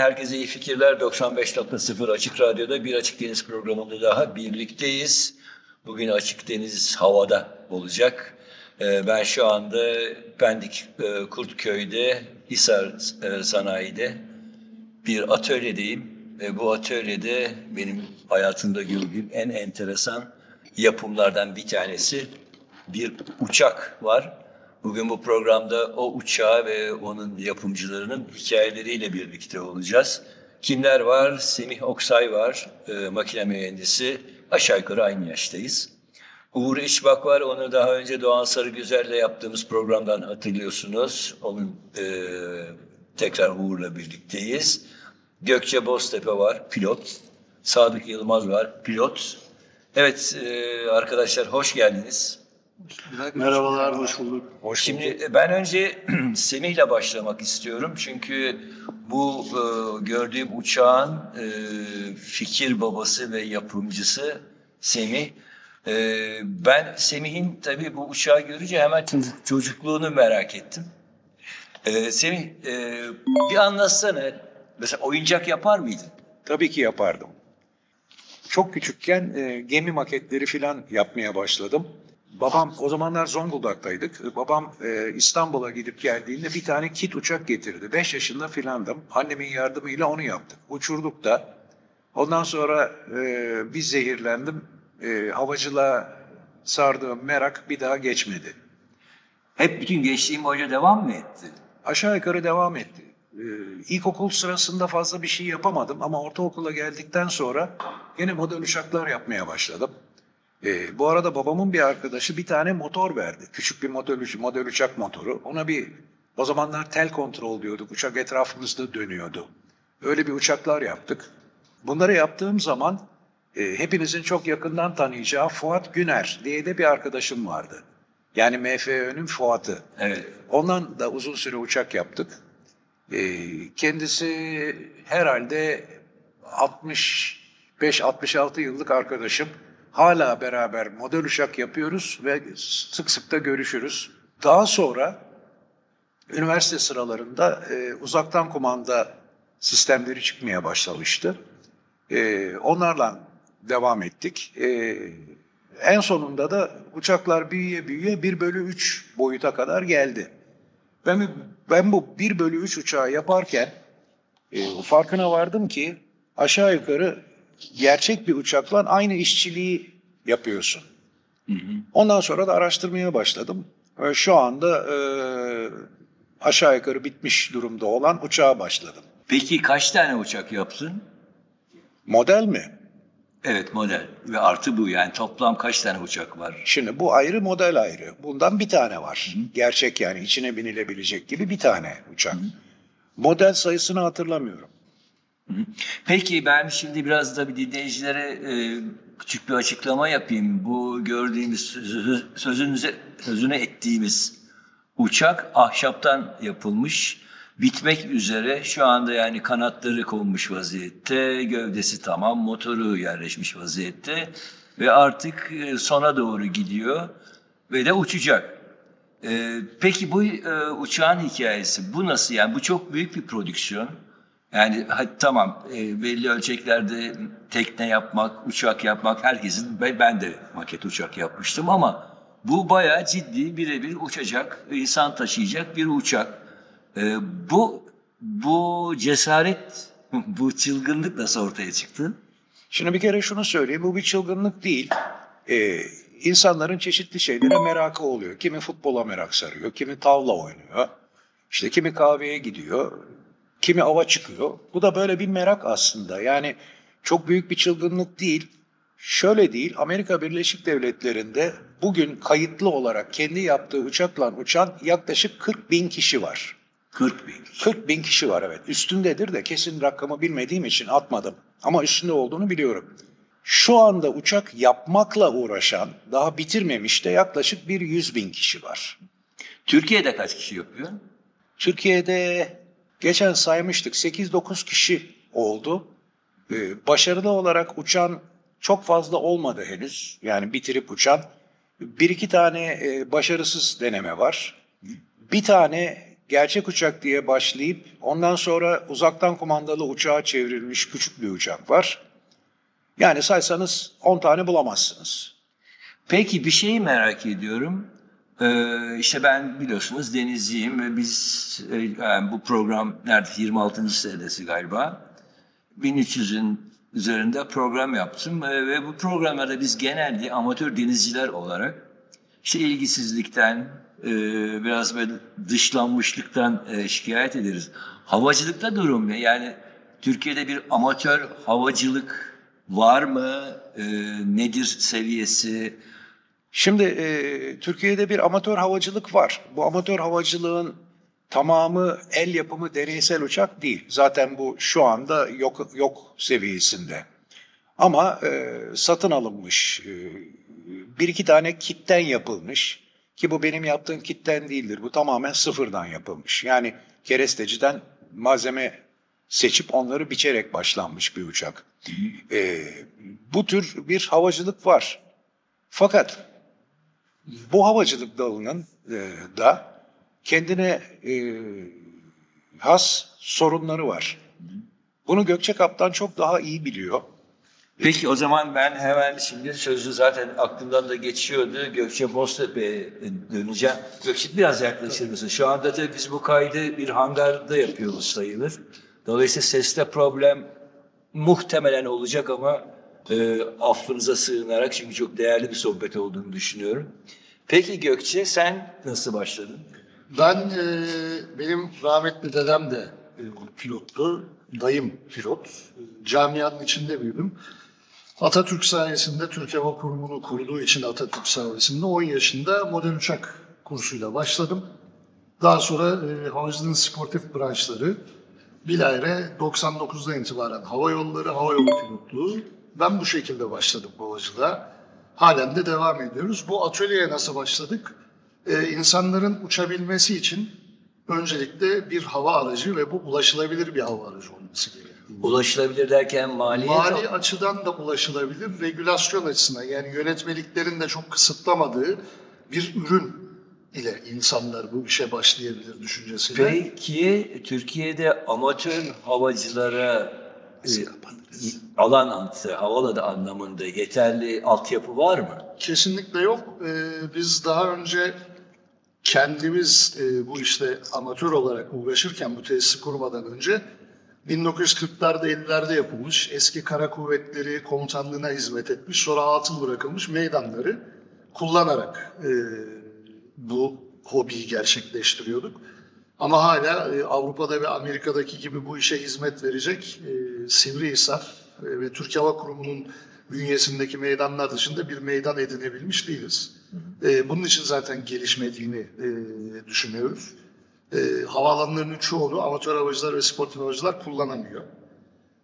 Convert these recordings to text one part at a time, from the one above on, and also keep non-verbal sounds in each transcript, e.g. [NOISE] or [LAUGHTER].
Herkese iyi fikirler. 95.0 Açık Radyo'da bir Açık Deniz programında daha birlikteyiz. Bugün Açık Deniz havada olacak. Ee, Ben şu anda Pendik e, Kurtköy'de, Hisar e, Sanayi'de bir atölyedeyim. Ve bu atölyede benim hayatımda gördüğüm en enteresan yapımlardan bir tanesi bir uçak var. Bugün bu programda o uçağı ve onun yapımcılarının hikayeleriyle birlikte olacağız. Kimler var? Semih Oksay var, e, makine mühendisi. Aşağı yukarı aynı yaştayız. Uğur İşbak var, onu daha önce Doğan Sarıgüzer'le yaptığımız programdan hatırlıyorsunuz. Onun e, tekrar Uğur'la birlikteyiz. Gökçe Boztepe var, pilot. Sadık Yılmaz var, pilot. Evet e, arkadaşlar hoş geldiniz. Merhabalar, hoş bulduk. Şimdi e, ben önce [CLEARS THROAT] Semih'le başlamak istiyorum. Çünkü bu e, gördüğüm uçağın e, fikir babası ve yapımcısı Semih. E, ben Semih'in tabii bu uçağı görünce hemen çocuk- çocukluğunu merak ettim. E, Semih e, bir anlatsana. Mesela oyuncak yapar mıydın? Tabii ki yapardım. Çok küçükken e, gemi maketleri falan yapmaya başladım. Babam, o zamanlar Zonguldak'taydık. Babam e, İstanbul'a gidip geldiğinde bir tane kit uçak getirdi. Beş yaşında filandım. Annemin yardımıyla onu yaptık. Uçurduk da. Ondan sonra e, bir zehirlendim. E, havacılığa sardığım merak bir daha geçmedi. Hep bütün gençliğin boyunca devam mı etti? aşağı yukarı devam etti. Ee, ilkokul sırasında fazla bir şey yapamadım ama ortaokula geldikten sonra yine model uçaklar yapmaya başladım. Ee, bu arada babamın bir arkadaşı bir tane motor verdi. Küçük bir model, uç- model uçak motoru. Ona bir o zamanlar tel kontrol diyorduk. Uçak etrafımızda dönüyordu. Öyle bir uçaklar yaptık. Bunları yaptığım zaman e, hepinizin çok yakından tanıyacağı Fuat Güner diye de bir arkadaşım vardı. Yani MFÖ'nün Fuat'ı. Evet. Ondan da uzun süre uçak yaptık. Ee, kendisi herhalde 65-66 yıllık arkadaşım. Hala beraber model uçak yapıyoruz ve sık sık da görüşürüz. Daha sonra üniversite sıralarında e, uzaktan kumanda sistemleri çıkmaya başlamıştı. E, onlarla devam ettik. E, en sonunda da uçaklar büyüye büyüye 1 bölü 3 boyuta kadar geldi. Ben, ben bu 1 bölü 3 uçağı yaparken e, farkına vardım ki aşağı yukarı gerçek bir uçakla aynı işçiliği yapıyorsun. Ondan sonra da araştırmaya başladım. Şu anda e, aşağı yukarı bitmiş durumda olan uçağa başladım. Peki kaç tane uçak yaptın? Model mi? Evet model ve artı bu yani toplam kaç tane uçak var? Şimdi bu ayrı model ayrı. Bundan bir tane var. Gerçek yani içine binilebilecek gibi bir tane uçak. Model sayısını hatırlamıyorum. Peki ben şimdi biraz da bir dinleyicilere e, küçük bir açıklama yapayım. Bu gördüğümüz sözü, sözünüze, sözüne ettiğimiz uçak ahşaptan yapılmış. Bitmek üzere şu anda yani kanatları konmuş vaziyette, gövdesi tamam, motoru yerleşmiş vaziyette ve artık e, sona doğru gidiyor ve de uçacak. Ee, peki bu e, uçağın hikayesi bu nasıl yani bu çok büyük bir prodüksiyon. Yani hadi tamam e, belli ölçeklerde tekne yapmak, uçak yapmak herkesin ben de maket uçak yapmıştım ama bu bayağı ciddi birebir uçacak, insan taşıyacak bir uçak. Ee, bu bu cesaret, [LAUGHS] bu çılgınlık nasıl ortaya çıktı? Şimdi bir kere şunu söyleyeyim. Bu bir çılgınlık değil. Ee, insanların çeşitli şeylere merakı oluyor. Kimi futbola merak sarıyor, kimi tavla oynuyor. İşte kimi kahveye gidiyor, kimi ava çıkıyor. Bu da böyle bir merak aslında. Yani çok büyük bir çılgınlık değil. Şöyle değil, Amerika Birleşik Devletleri'nde bugün kayıtlı olarak kendi yaptığı uçakla uçan yaklaşık 40 bin kişi var. 40 bin. 40 bin kişi var evet. Üstündedir de kesin rakamı bilmediğim için atmadım. Ama üstünde olduğunu biliyorum. Şu anda uçak yapmakla uğraşan, daha bitirmemiş de yaklaşık bir 100 bin kişi var. Türkiye'de kaç kişi yapıyor? Türkiye'de geçen saymıştık 8-9 kişi oldu. Ee, başarılı olarak uçan çok fazla olmadı henüz. Yani bitirip uçan. Bir iki tane e, başarısız deneme var. Bir tane gerçek uçak diye başlayıp ondan sonra uzaktan kumandalı uçağa çevrilmiş küçük bir uçak var. Yani saysanız 10 tane bulamazsınız. Peki bir şeyi merak ediyorum. Ee, işte ben biliyorsunuz denizciyim ve biz e, yani bu program nerede 26. senesi galiba. 1300'ün üzerinde program yaptım Ee, ve bu programlarda biz genelde amatör denizciler olarak işte ilgisizlikten, e, biraz böyle dışlanmışlıktan e, şikayet ederiz. Havacılıkta durum ne? Yani Türkiye'de bir amatör havacılık var mı? E, nedir seviyesi? Şimdi e, Türkiye'de bir amatör havacılık var. Bu amatör havacılığın tamamı el yapımı deneysel uçak değil. Zaten bu şu anda yok yok seviyesinde. Ama e, satın alınmış e, bir iki tane kitten yapılmış ki bu benim yaptığım kitten değildir. Bu tamamen sıfırdan yapılmış. Yani keresteciden malzeme seçip onları biçerek başlanmış bir uçak. E, bu tür bir havacılık var. Fakat bu havacılık dalının e, da kendine e, has sorunları var. Bunu Gökçe Kaptan çok daha iyi biliyor. Peki o zaman ben hemen şimdi sözü zaten aklımdan da geçiyordu. Gökçe Boztepe'ye döneceğim. Gökçe biraz yaklaşır mısın? Şu anda da biz bu kaydı bir hangarda yapıyoruz sayılır. Dolayısıyla seste problem muhtemelen olacak ama e, affınıza sığınarak çünkü çok değerli bir sohbet olduğunu düşünüyorum. Peki Gökçe sen nasıl başladın? Ben e, benim rahmetli dedem de e, pilottu. Dayım pilot. Camianın içinde büyüdüm. Atatürk sayesinde Türk Hava Kurumu'nu kurduğu için Atatürk sayesinde 10 yaşında model uçak kursuyla başladım. Daha sonra e, havacılığın sportif branşları bilahare 99'dan itibaren hava yolları, hava yolu pilotluğu. Ben bu şekilde başladım havacılığa. Halen de devam ediyoruz. Bu atölyeye nasıl başladık? Ee, insanların uçabilmesi için öncelikle bir hava aracı ve bu ulaşılabilir bir hava aracı olması gerekiyor. Ulaşılabilir derken maliyet Mali açıdan da ulaşılabilir, regülasyon açısından yani yönetmeliklerin de çok kısıtlamadığı bir ürün ile insanlar bu işe başlayabilir düşüncesiyle. Peki Türkiye'de amatör havacılara e, alan altı, havaladı anlamında yeterli altyapı var mı? Kesinlikle yok. Ee, biz daha önce kendimiz e, bu işte amatör olarak uğraşırken bu tesisi kurmadan önce 1940'larda 50'lerde yapılmış eski kara kuvvetleri komutanlığına hizmet etmiş sonra atıl bırakılmış meydanları kullanarak e, bu hobiyi gerçekleştiriyorduk. Ama hala e, Avrupa'da ve Amerika'daki gibi bu işe hizmet verecek e, Sivrihisar e, ve Türk Hava Kurumu'nun bünyesindeki meydanlar dışında bir meydan edinebilmiş değiliz. E, bunun için zaten gelişmediğini e, düşünüyoruz. E, havaalanlarının çoğunu amatör havacılar ve sportif havacılar kullanamıyor.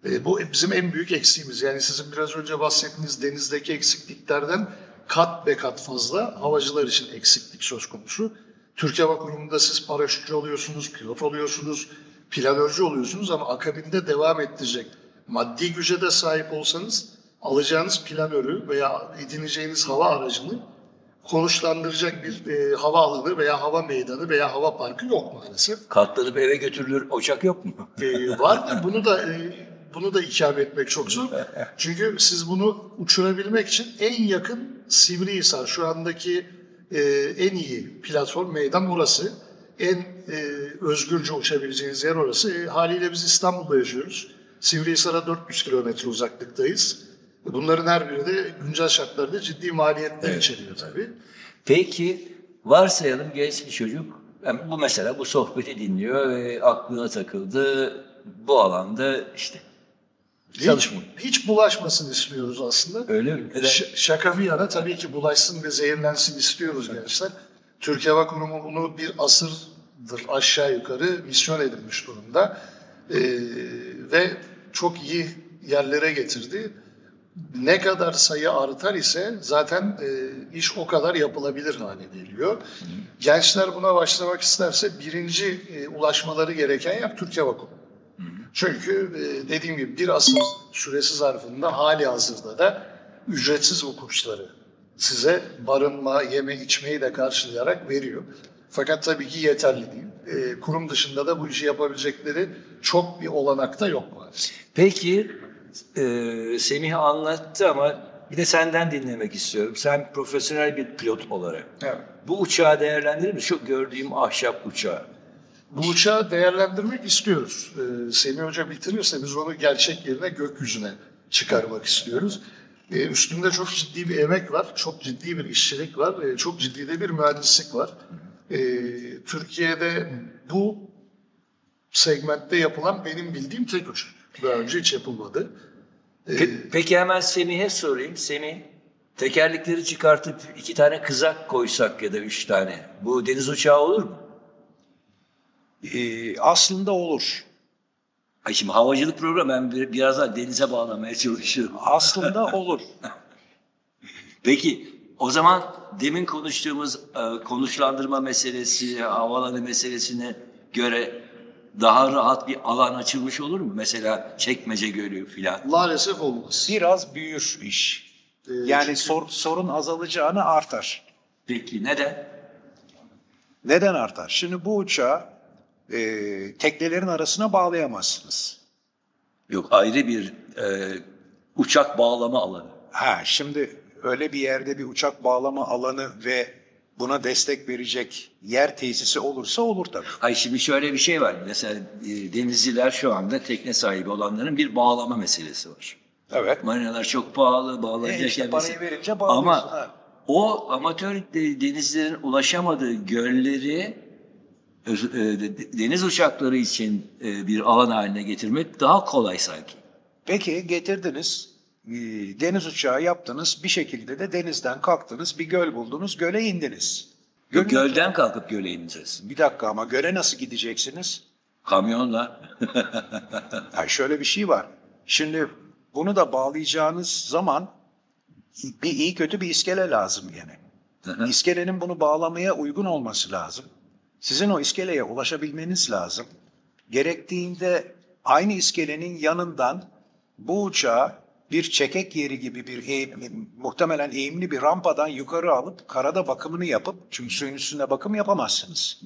E, bu bizim en büyük eksiğimiz. Yani sizin biraz önce bahsettiğiniz denizdeki eksikliklerden kat be kat fazla havacılar için eksiklik söz konusu. Türkiye Hava Kurumu'nda siz paraşütçü oluyorsunuz, pilot oluyorsunuz, planörcü oluyorsunuz ama akabinde devam ettirecek maddi güce de sahip olsanız alacağınız planörü veya edineceğiniz hava aracını konuşlandıracak bir e, havaalanı veya hava meydanı veya hava parkı yok maalesef. Katlanıp eve götürülür ocak yok mu? E, var mı? Bunu da e, bunu da ikame etmek çok zor. Çünkü siz bunu uçurabilmek için en yakın Sivrihisar şu andaki e, en iyi platform meydan orası. En e, özgürce uçabileceğiniz yer orası. E, haliyle biz İstanbul'da yaşıyoruz. Sivrihisar'a 400 kilometre uzaklıktayız. Bunların her biri de güncel şartlarda ciddi maliyetler Evet. içeriyor tabii. Peki varsayalım genç bir çocuk yani bu mesela bu sohbeti dinliyor ve aklına takıldı bu alanda işte Hiç, çalışma. hiç bulaşmasını istiyoruz aslında. Öyle mi? Neden? Ş- şaka bir yana tabii ki bulaşsın ve zehirlensin istiyoruz gençler. Türkiye Hava Kurumu bunu bir asır aşağı yukarı misyon edilmiş durumda. E, ve çok iyi yerlere getirdi. Ne kadar sayı artar ise zaten e, iş o kadar yapılabilir hale geliyor. Gençler buna başlamak isterse birinci e, ulaşmaları gereken yer Türkiye Vakum. Çünkü e, dediğim gibi bir asır süresi zarfında hali hazırda da ücretsiz bu kursları size barınma, yeme, içmeyi de karşılayarak veriyor. Fakat tabii ki yeterli değil. E, kurum dışında da bu işi yapabilecekleri çok bir olanak da yok maalesef. Peki e, Semih anlattı ama bir de senden dinlemek istiyorum. Sen profesyonel bir pilot olarak Evet. bu uçağı değerlendirir mi? Şu gördüğüm ahşap uçağı. Bu uçağı değerlendirmek istiyoruz. Ee, Semih Hoca bitirirse biz onu gerçek yerine gökyüzüne çıkarmak istiyoruz. Ee, üstünde çok ciddi bir emek var, çok ciddi bir işçilik var, e, çok ciddi de bir mühendislik var. Ee, Türkiye'de bu segmentte yapılan benim bildiğim tek uçak. Daha önce hiç yapılmadı. Pe- Peki hemen Semih'e sorayım. Semih, tekerlekleri çıkartıp iki tane kızak koysak ya da üç tane. Bu deniz uçağı olur mu? Ee, aslında olur. Ay şimdi havacılık programı ben bir- biraz daha denize bağlamaya çalışıyorum. Aslında olur. [LAUGHS] Peki o zaman demin konuştuğumuz e, konuşlandırma meselesi, havalanı meselesine göre daha rahat bir alan açılmış olur mu? Mesela Çekmece Gölü filan. maalesef olmaz. Biraz büyür iş. Ee, Yani çünkü- sor- sorun azalacağını artar. Peki neden? Neden artar? Şimdi bu uçağı e, teknelerin arasına bağlayamazsınız. Yok ayrı bir e, uçak bağlama alanı. Ha şimdi öyle bir yerde bir uçak bağlama alanı ve buna destek verecek yer tesisi olursa olur tabii. Ay şimdi şöyle bir şey var. Mesela e, denizciler şu anda tekne sahibi olanların bir bağlama meselesi var. Evet. Marinalar çok pahalı, E bağlanacak işte yer parayı verince. Ama Ha. o amatör de- denizcilerin ulaşamadığı gölleri e, deniz uçakları için e, bir alan haline getirmek daha kolay sanki. Peki getirdiniz, e, deniz uçağı yaptınız, bir şekilde de denizden kalktınız, bir göl buldunuz, göle indiniz. Gölün- Gölden kalkıp göle ineceğiz. Bir dakika ama göle nasıl gideceksiniz? Kamyonla. [LAUGHS] Ha şöyle bir şey var. Şimdi bunu da bağlayacağınız zaman bir iyi kötü bir iskele lazım gene. İskelenin bunu bağlamaya uygun olması lazım. Sizin o iskeleye ulaşabilmeniz lazım. Gerektiğinde aynı iskelenin yanından bu uçağı bir çekek yeri gibi bir eğim- muhtemelen eğimli bir rampadan yukarı alıp karada bakımını yapıp çünkü suyun üstünde bakım yapamazsınız.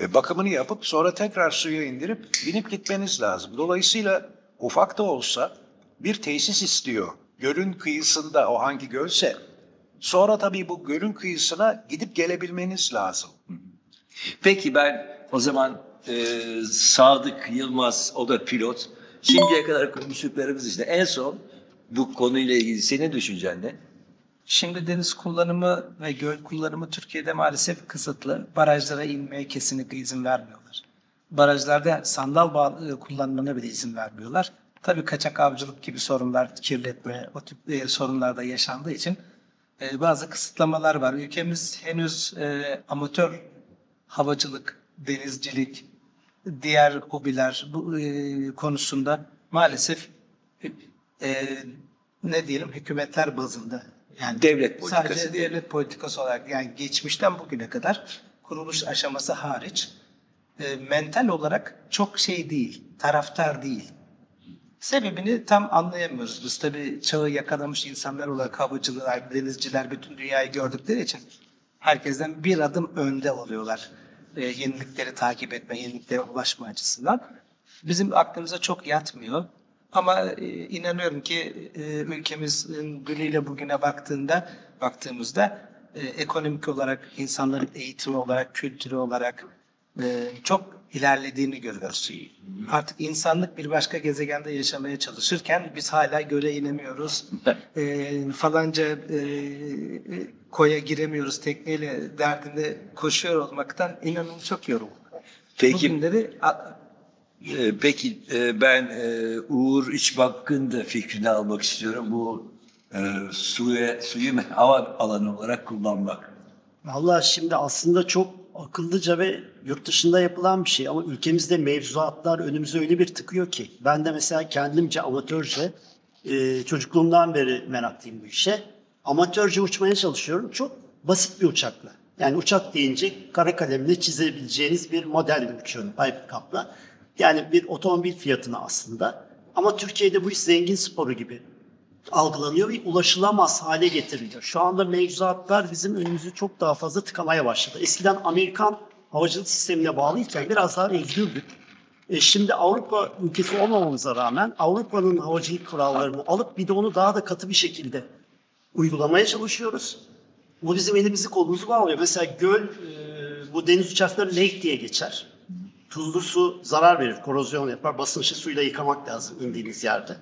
E, bakımını yapıp sonra tekrar suya indirip binip gitmeniz lazım. Dolayısıyla ufak da olsa bir tesis istiyor. Gölün kıyısında o hangi gölse. Sonra tabii bu gölün kıyısına gidip gelebilmeniz lazım. Peki ben o zaman e, Sadık Yılmaz, o da pilot. Şimdiye kadar konuştuklarımız işte en son bu konuyla ilgili senin düşüncen ne? Şimdi deniz kullanımı ve göl kullanımı Türkiye'de maalesef kısıtlı. Barajlara inmeye kesinlikle izin vermiyorlar. Barajlarda sandal bağ kullanımına bile izin vermiyorlar. Tabii kaçak avcılık gibi sorunlar, kirletme, o tip e, sorunlar da yaşandığı için e, bazı kısıtlamalar var. Ülkemiz henüz e, amatör havacılık, denizcilik, diğer hobiler bu e, konusunda maalesef e, ne diyelim hükümetler bazında yani Devlet politikası sadece değil. devlet politikası olarak yani geçmişten bugüne kadar kuruluş aşaması hariç e, mental olarak çok şey değil, taraftar değil. Sebebini tam anlayamıyoruz. Biz tabii çağı yakalamış insanlar olarak havacılar, denizciler bütün dünyayı gördükleri için herkesten bir adım önde oluyorlar. E, yenilikleri takip etme, yeniliklere ulaşma açısından. Bizim aklımıza çok yatmıyor. Ama e, inanıyorum ki e, ülkemizin günüyle bugüne baktığında baktığımızda e, ekonomik olarak, insanların eğitimi olarak, kültürü olarak e, çok ilerlediğini görüyoruz. Artık insanlık bir başka gezegende yaşamaya çalışırken biz hala göle inemiyoruz. E, falanca e, koya giremiyoruz tekneyle derdinde koşuyor olmaktan inanın çok yoruldum. Peki Bugünleri a- e, peki e, ben e, Uğur İçbakkın da fikrini almak istiyorum. Bu e, suyu, suyu hava alanı olarak kullanmak. Vallahi şimdi aslında çok akıllıca ve yurt dışında yapılan bir şey ama ülkemizde mevzuatlar önümüze öyle bir tıkıyor ki ben de mesela kendimce amatörce e, çocukluğumdan beri meraklıyım bu işe. Amatörce uçmaya çalışıyorum. Çok basit bir uçakla. Yani uçak deyince kara kalemle çizebileceğiniz bir modelle uçuyorum Pipercup'la. Yani bir otomobil fiyatına aslında. Ama Türkiye'de bu iş zengin sporu gibi algılanıyor ve ulaşılamaz hale getiriliyor. Şu anda mevzuatlar bizim önümüzü çok daha fazla tıkamaya başladı. Eskiden Amerikan havacılık sistemine bağlıyken biraz daha özgürdük. E şimdi Avrupa ülkesi olmamamıza rağmen Avrupa'nın havacılık kurallarını alıp bir de onu daha da katı bir şekilde uygulamaya çalışıyoruz. Bu bizim elimizi kolumuzu bağlıyor. Mesela göl, e, bu deniz uçakları lake diye geçer. Tuzlu su zarar verir, korozyon yapar. Basınçlı suyla yıkamak lazım indiğiniz yerde.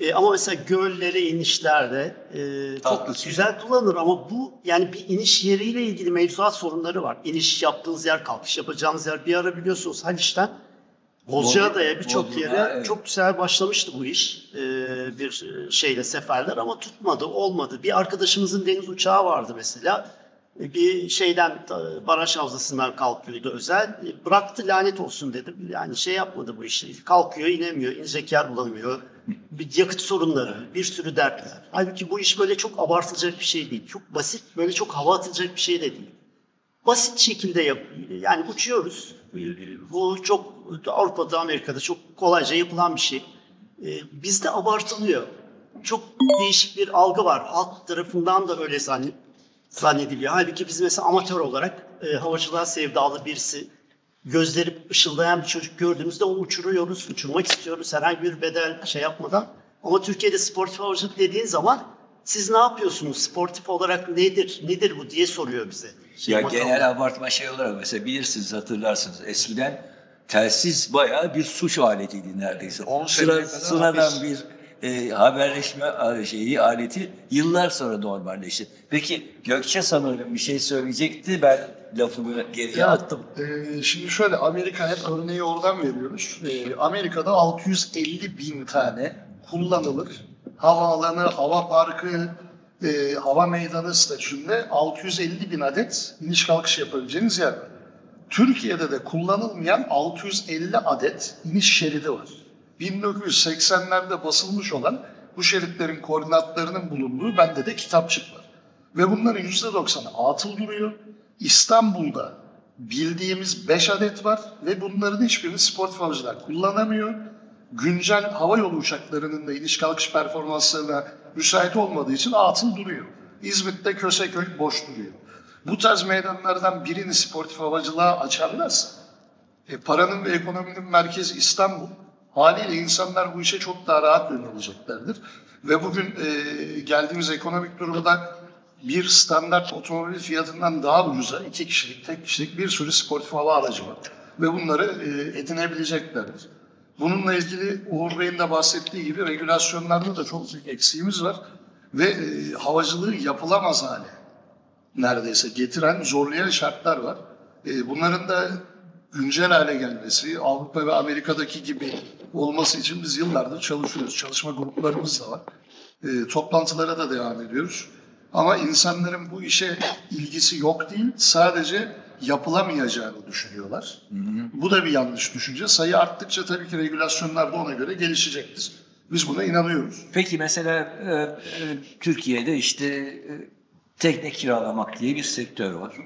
E, ama mesela göllere inişlerde e, Tatlı çok güzel kullanılır ama bu yani bir iniş yeriyle ilgili mevzuat sorunları var. İniş yaptığınız yer, kalkış yapacağınız yer bir ara biliyorsunuz Haliç'ten Bozcaada'ya birçok yere evet. çok güzel başlamıştı bu iş. E, bir şeyle seferler ama tutmadı, olmadı. Bir arkadaşımızın deniz uçağı vardı mesela. E, Bir şeyden e, baraj havzasından kalkıyordu özel. E, Bıraktı lanet olsun dedim. Yani şey yapmadı bu işi. Kalkıyor, inemiyor, inecek yer bulamıyor. Bir yakıt sorunları, bir sürü dertler. Halbuki bu iş böyle çok abartılacak bir şey değil. Çok basit, böyle çok hava atılacak bir şey de değil. Basit şekilde yap yani uçuyoruz. Bu çok Avrupa'da, Amerika'da çok kolayca yapılan bir şey. E, Bizde abartılıyor. Çok değişik bir algı var. Halk tarafından da öyle zannet, zannediliyor. Halbuki biz mesela amatör olarak e, havacılığa sevdalı birisi, gözleri ışıldayan bir çocuk gördüğümüzde onu uçuruyoruz, uçurmak istiyoruz herhangi bir bedel şey yapmadan. Ama Türkiye'de sportif havacılık dediğin zaman siz ne yapıyorsunuz? Sportif olarak nedir? Nedir bu diye soruyor bize. Şey, Ya genel abartma şey olarak mesela bilirsiniz hatırlarsınız eskiden telsiz bayağı bir suç aletiydi neredeyse. 10 Sıra, sıradan bir e, haberleşme şeyi aleti yıllar sonra normalleşti. Peki Gökçe sanırım bir şey söyleyecekti ben lafımı geriye attım. Ee, şimdi şöyle Amerika hep örneği oradan veriyoruz. Ee, Amerika'da 650 bin tane kullanılır havaalanı, hava parkı, e, hava meydanı statüsünde 650 bin adet iniş kalkış yapabileceğiniz yer var. Türkiye'de de kullanılmayan 650 adet iniş şeridi var. 1980'lerde basılmış olan bu şeritlerin koordinatlarının bulunduğu bende de kitapçık var. Ve bunların %90'ı atıl duruyor. İstanbul'da bildiğimiz 5 adet var ve bunların hiçbirini sportif havacılar kullanamıyor. Güncel hava yolu uçaklarının da iniş kalkış performanslarına müsait olmadığı için atıl duruyor. İzmit'te Köseköy boş duruyor. Bu tarz meydanlardan birini sportif havacılığa açarlarsa e, paranın ve ekonominin merkezi İstanbul. Haliyle insanlar bu işe çok daha rahat yöneleceklerdir. Ve bugün e, geldiğimiz ekonomik durumda bir standart otomobil fiyatından daha ucuza iki kişilik, tek kişilik bir sürü sportif hava aracı var. Ve bunları e, edinebileceklerdir. Bununla ilgili Uğur Bey'in de bahsettiği gibi regülasyonlarda da çok büyük eksiğimiz var. Ve e, havacılığı yapılamaz hale neredeyse getiren zorlayan şartlar var. E, bunların da güncel hale gelmesi, Avrupa ve Amerika'daki gibi olması için biz yıllardır çalışıyoruz. Çalışma gruplarımız da var. E, toplantılara da devam ediyoruz. Ama insanların bu işe ilgisi yok değil, sadece yapılamayacağını düşünüyorlar. Bu da bir yanlış düşünce. Sayı arttıkça tabii ki regülasyonlar da ona göre gelişecektir. Biz buna inanıyoruz. Peki mesela e, e, Türkiye'de işte e, tekne kiralamak diye bir sektör var.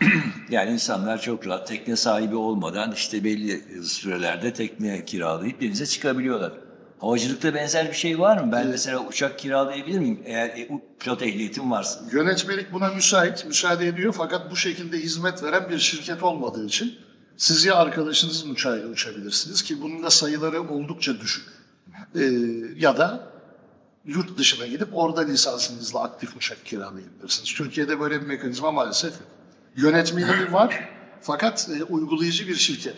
[CLEARS THROAT] yani insanlar çok rahat tekne sahibi olmadan işte belli sürelerde tekne kiralayıp denize çıkabiliyorlar. Havacılıkta benzer bir şey var mı? Ben mesela uçak kiralayabilir miyim eğer e, pilot ehliyetim varsa? Yönetmelik buna müsait, müsaade ediyor fakat bu şekilde hizmet veren bir şirket olmadığı için siz ya arkadaşınızın uçağıyla uçabilirsiniz ki bunun da sayıları oldukça düşük. Ee, ya da yurt dışına gidip orada lisansınızla aktif uçak kiralayabilirsiniz. Türkiye'de böyle bir mekanizma maalesef. Yönetmeliği var fakat e, uygulayıcı bir şirket.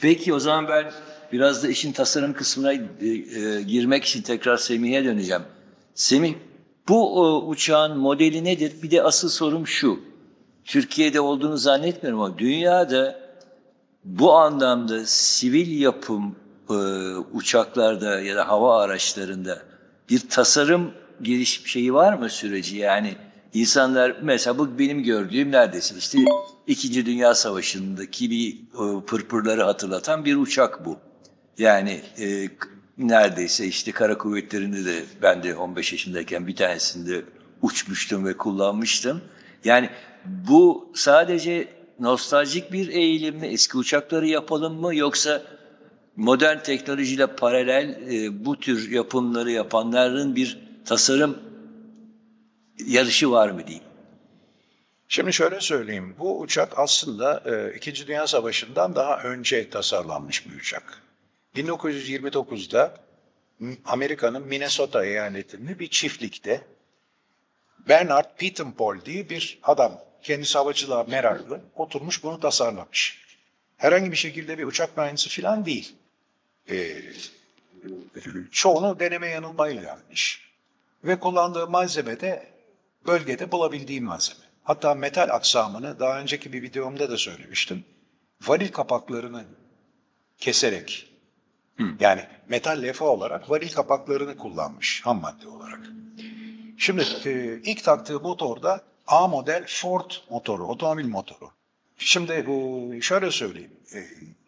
Peki o zaman ben biraz da işin tasarım kısmına e, e, girmek için tekrar Semih'e döneceğim. Semih, bu e, uçağın modeli nedir? Bir de asıl sorum şu. Türkiye'de olduğunu zannetmiyorum ama dünyada bu anlamda sivil yapım e, uçaklarda ya da hava araçlarında bir tasarım geliş şeyi var mı süreci? Yani insanlar mesela bu benim gördüğüm neredeyse işte İkinci Dünya Savaşı'ndaki bir e, pırpırları hatırlatan bir uçak bu. Yani e, neredeyse işte kara kuvvetlerinde de ben de 15 yaşındayken bir tanesinde uçmuştum ve kullanmıştım. Yani bu sadece nostaljik bir eğilim mi? Eski uçakları yapalım mı? Yoksa modern teknolojiyle paralel e, bu tür yapımları yapanların bir tasarım yarışı var mı diyeyim? Şimdi şöyle söyleyeyim. Bu uçak aslında e, İkinci Dünya Savaşı'ndan daha önce tasarlanmış bir uçak. 1929'da M- Amerika'nın Minnesota eyaletinde bir çiftlikte Bernard Pittenpol diye bir adam, kendisi havacılığa meraklı, oturmuş bunu tasarlamış. Herhangi bir şekilde bir uçak mühendisi falan değil. E, çoğunu deneme yanılmayla yapmış. Ve kullandığı malzeme de bölgede bulabildiğim malzeme. Hatta metal aksamını daha önceki bir videomda da söylemiştim. Varil kapaklarını keserek yani metal lefa olarak varil kapaklarını kullanmış ham madde olarak. Şimdi e, ilk taktığı motor da A model Ford motoru, otomobil motoru. Şimdi bu şöyle söyleyeyim.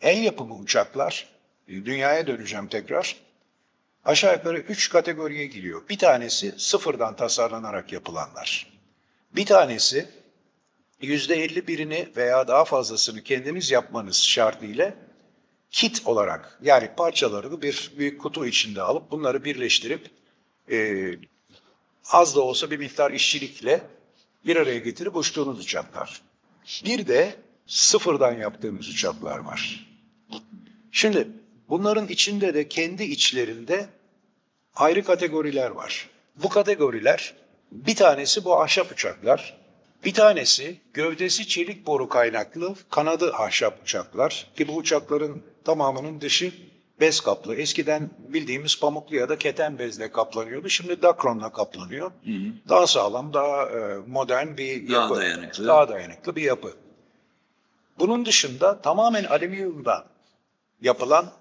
El yapımı uçaklar, dünyaya döneceğim tekrar. Aşağı yukarı üç kategoriye giriyor. Bir tanesi sıfırdan tasarlanarak yapılanlar. Bir tanesi yüzde elli birini veya daha fazlasını kendiniz yapmanız şartıyla kit olarak yani parçalarını bir büyük kutu içinde alıp bunları birleştirip e, az da olsa bir miktar işçilikle bir araya getirip uçtuğunuz uçaklar. Bir de sıfırdan yaptığımız uçaklar var. Şimdi bunların içinde de kendi içlerinde ayrı kategoriler var. Bu kategoriler bir tanesi bu ahşap uçaklar, bir tanesi gövdesi çelik boru kaynaklı kanadı ahşap uçaklar ki bu uçakların tamamının dışı bez kaplı. Eskiden bildiğimiz pamuklu ya da keten bezle kaplanıyordu. Şimdi Dacron'la kaplanıyor. Daha sağlam, daha e, modern bir Daha yapı. dayanıklı. Daha dayanıklı bir yapı. Bunun dışında tamamen alüminyumdan yapılan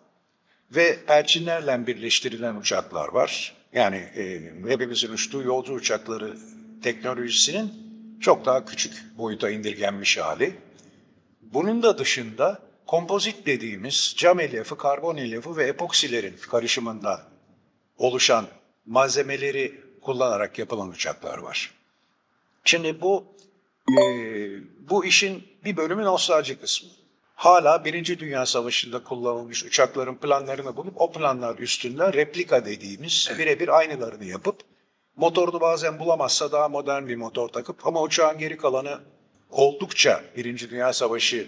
ve perçinlerle birleştirilen uçaklar var. Yani e, hepimizin uçtuğu yolcu uçakları teknolojisinin çok daha küçük boyuta indirgenmiş hali. Bunun da dışında kompozit dediğimiz cam elyafı, karbon elyafı ve epoksilerin karışımında oluşan malzemeleri kullanarak yapılan uçaklar var. Şimdi bu e, bu işin bir bölümü nostalji kısmı. Hala Birinci Dünya Savaşı'nda kullanılmış uçakların planlarını bulup o planlar üstünden replika dediğimiz birebir aynılarını yapıp motorunu bazen bulamazsa daha modern bir motor takıp ama uçağın geri kalanı oldukça Birinci Dünya Savaşı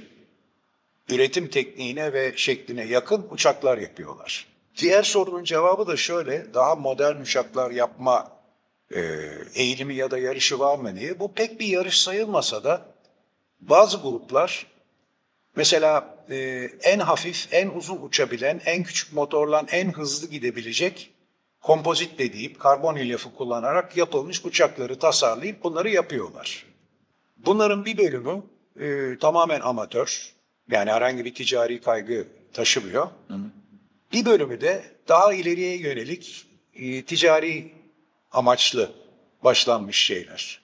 üretim tekniğine ve şekline yakın uçaklar yapıyorlar. Diğer sorunun cevabı da şöyle, daha modern uçaklar yapma e, eğilimi ya da yarışı var mı diye. Bu pek bir yarış sayılmasa da bazı gruplar mesela e, en hafif, en uzun uçabilen, en küçük motorla en hızlı gidebilecek kompozit dediğim karbon elyafı kullanarak yapılmış uçakları tasarlayıp bunları yapıyorlar. Bunların bir bölümü e, tamamen amatör, yani herhangi bir ticari kaygı taşımıyor. Bir bölümü de daha ileriye yönelik e, ticari amaçlı başlanmış şeyler.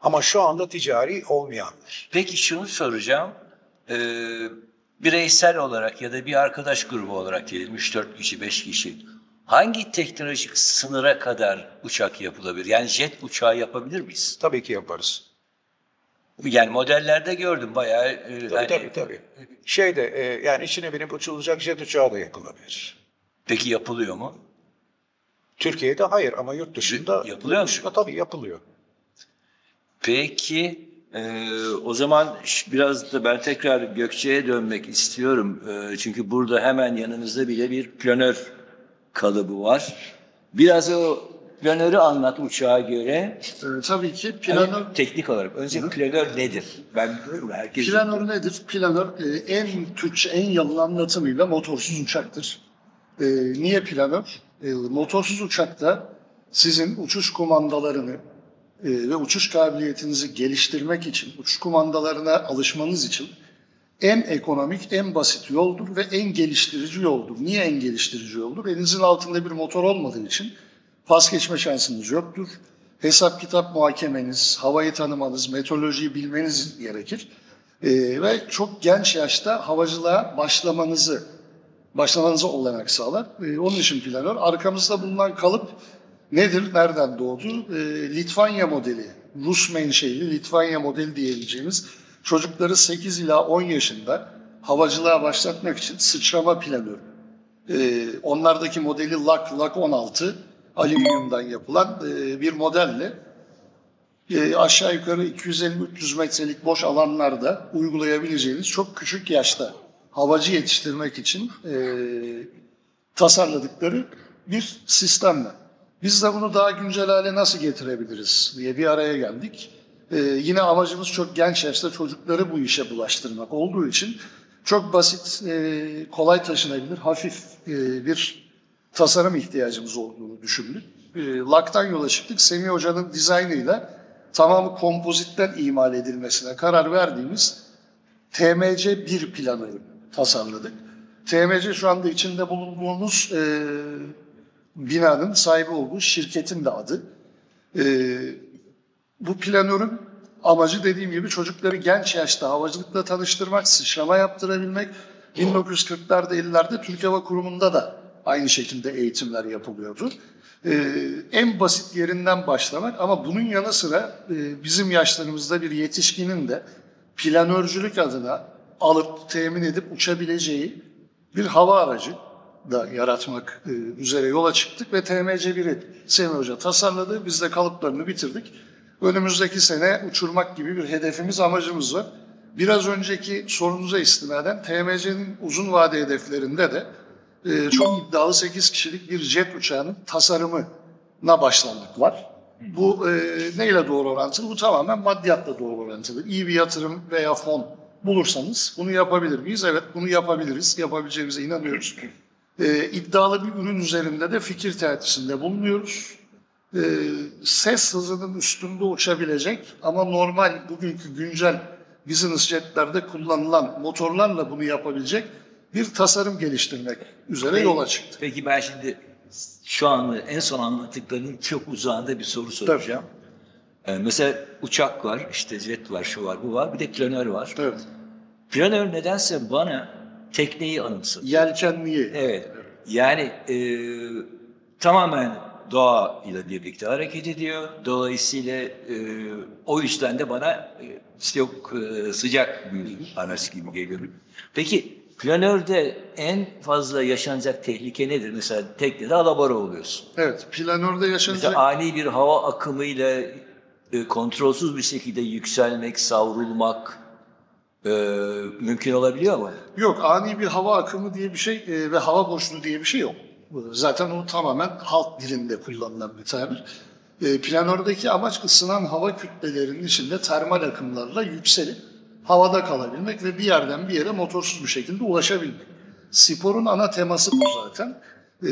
Ama şu anda ticari olmayanlar. Peki şunu soracağım. Ee, bireysel olarak ya da bir arkadaş grubu olarak diyelim 3-4 kişi, 5 kişi. Hangi teknolojik sınıra kadar uçak yapılabilir? Yani jet uçağı yapabilir miyiz? Tabii ki yaparız. Yani modellerde gördüm bayağı. e, Tabii hani- tabii. tabii. Şeyde e, yani içine binip uçulacak jet uçağı da yapılabilir. Peki yapılıyor mu? Türkiye'de hayır ama yurt dışında Yapılıyor mu? dışında tabii yapılıyor. Peki e, o zaman biraz da ben tekrar Gökçe'ye dönmek istiyorum. E, çünkü burada hemen yanınızda bile bir planör kalıbı var. Biraz o planörü anlat uçağa göre. Ee, tabii ki planör, Hani teknik olarak. Önce planör nedir? Ben biliyorum herkes. planör nedir? Planör e, en Türkçe, en yalın anlatımıyla motorsuz uçaktır. E, niye planör? E, motorsuz uçakta sizin uçuş kumandalarını ve uçuş kabiliyetinizi geliştirmek için, uçuş kumandalarına alışmanız için en ekonomik, en basit yoldur ve en geliştirici yoldur. Niye en geliştirici yoldur? Elinizin altında bir motor olmadığı için pas geçme şansınız yoktur. hesap kitap muhakemeniz, havayı tanımanız, meteorolojiyi bilmeniz gerekir. Ee, ve çok genç yaşta havacılığa başlamanızı başlamanıza olanak sağlar. Ee, onun için planör. Arkamızda bulunan kalıp nedir, nereden doğdu? Ee, Litvanya modeli, Rus menşeli Litvanya modeli diyebileceğimiz çocukları 8 ila 10 yaşında havacılığa başlatmak için sıçrama planörü. Ee, onlardaki modeli LAK, LAK 16 alüminyumdan yapılan e, bir modelle e, aşağı yukarı 250-300 metrelik boş alanlarda uygulayabileceğiniz çok küçük yaşta havacı yetiştirmek için e, tasarladıkları bir sistemle. Biz de bunu daha güncel hale nasıl getirebiliriz diye bir araya geldik. E, yine amacımız çok genç yaşta çocukları bu işe bulaştırmak olduğu için çok basit, e, kolay taşınabilir, hafif e, bir tasarım ihtiyacımız olduğunu düşündük. E, Lak'tan yola çıktık. Semih Hoca'nın dizaynıyla tamamı kompozitten imal edilmesine karar verdiğimiz TMC 1 planı tasarladık. TMC şu anda içinde bulunduğumuz e, binanın sahibi olduğu şirketin de adı. E, bu planörün amacı dediğim gibi çocukları genç yaşta havacılıkla tanıştırmak, sıçrama yaptırabilmek. 1940'larda 50'lerde Türk Hava Kurumu'nda da aynı şekilde eğitimler yapılıyordu. Ee, en basit yerinden başlamak ama bunun yanı sıra e, bizim yaşlarımızda bir yetişkinin de planörcülük adına alıp temin edip uçabileceği bir hava aracı da yaratmak e, üzere yola çıktık ve TMC1'i Semih Hoca tasarladı. Biz de kalıplarını bitirdik. Önümüzdeki sene uçurmak gibi bir hedefimiz, amacımız var. Biraz önceki sorunuza istinaden TMC'nin uzun vade hedeflerinde de e, çok iddialı 8 kişilik bir jet uçağının tasarımına başlandık var. Bu e, neyle doğru orantılı? Bu tamamen maddiyatla doğru orantılı. İyi bir yatırım veya fon bulursanız bunu yapabilir miyiz? Evet bunu yapabiliriz. Yapabileceğimize inanıyoruz. E, iddialı bir ürün üzerinde de fikir tertisinde bulunuyoruz. E, ses hızının üstünde uçabilecek ama normal bugünkü güncel business jetlerde kullanılan motorlarla bunu yapabilecek bir tasarım geliştirmek üzere yola çıktı. Peki ben şimdi şu an en son anlattıklarının çok uzağında bir soru soracağım. Ee, mesela uçak var, işte jet var, şu var, bu var. Bir de planör var. Evet. Planör nedense bana tekneyi anımsatıyor. Yelkenliği. Evet. Yani e, tamamen doğa ile birlikte hareket ediyor. Dolayısıyla e, o yüzden de bana e, çok e, sıcak bir araç gibi geliyor. Peki planörde en fazla yaşanacak tehlike nedir? Mesela teknede alabora oluyorsun. Evet. Planörde yaşanacak Mesela ani bir hava akımıyla e, kontrolsüz bir şekilde yükselmek, savrulmak e, mümkün olabiliyor mu? Yok ani bir hava akımı diye bir şey e, ve hava boşluğu diye bir şey yok. Zaten o tamamen halk dilinde kullanılan bir tabir. E, planördeki amaç ısınan hava kütlelerinin içinde termal akımlarla yükselip havada kalabilmek ve bir yerden bir yere motorsuz bir şekilde ulaşabilmek. Sporun ana teması bu zaten. E,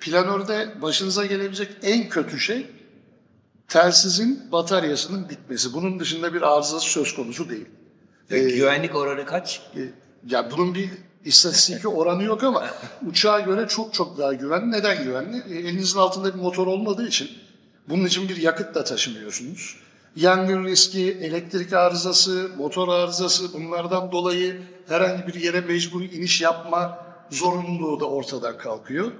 planörde başınıza gelebilecek en kötü şey telsizin bataryasının bitmesi. Bunun dışında bir arızası söz konusu değil. E, güvenlik oranı kaç? E, Ya bunun bir istatistik [LAUGHS] oranı yok ama uçağa göre çok çok daha güvenli. Neden güvenli? E, Elinizin altında bir motor olmadığı için bunun için bir yakıt da taşımıyorsunuz. Yangın riski, elektrik arızası, motor arızası bunlardan dolayı herhangi bir yere mecburi iniş yapma zorunluluğu da ortadan kalkıyor.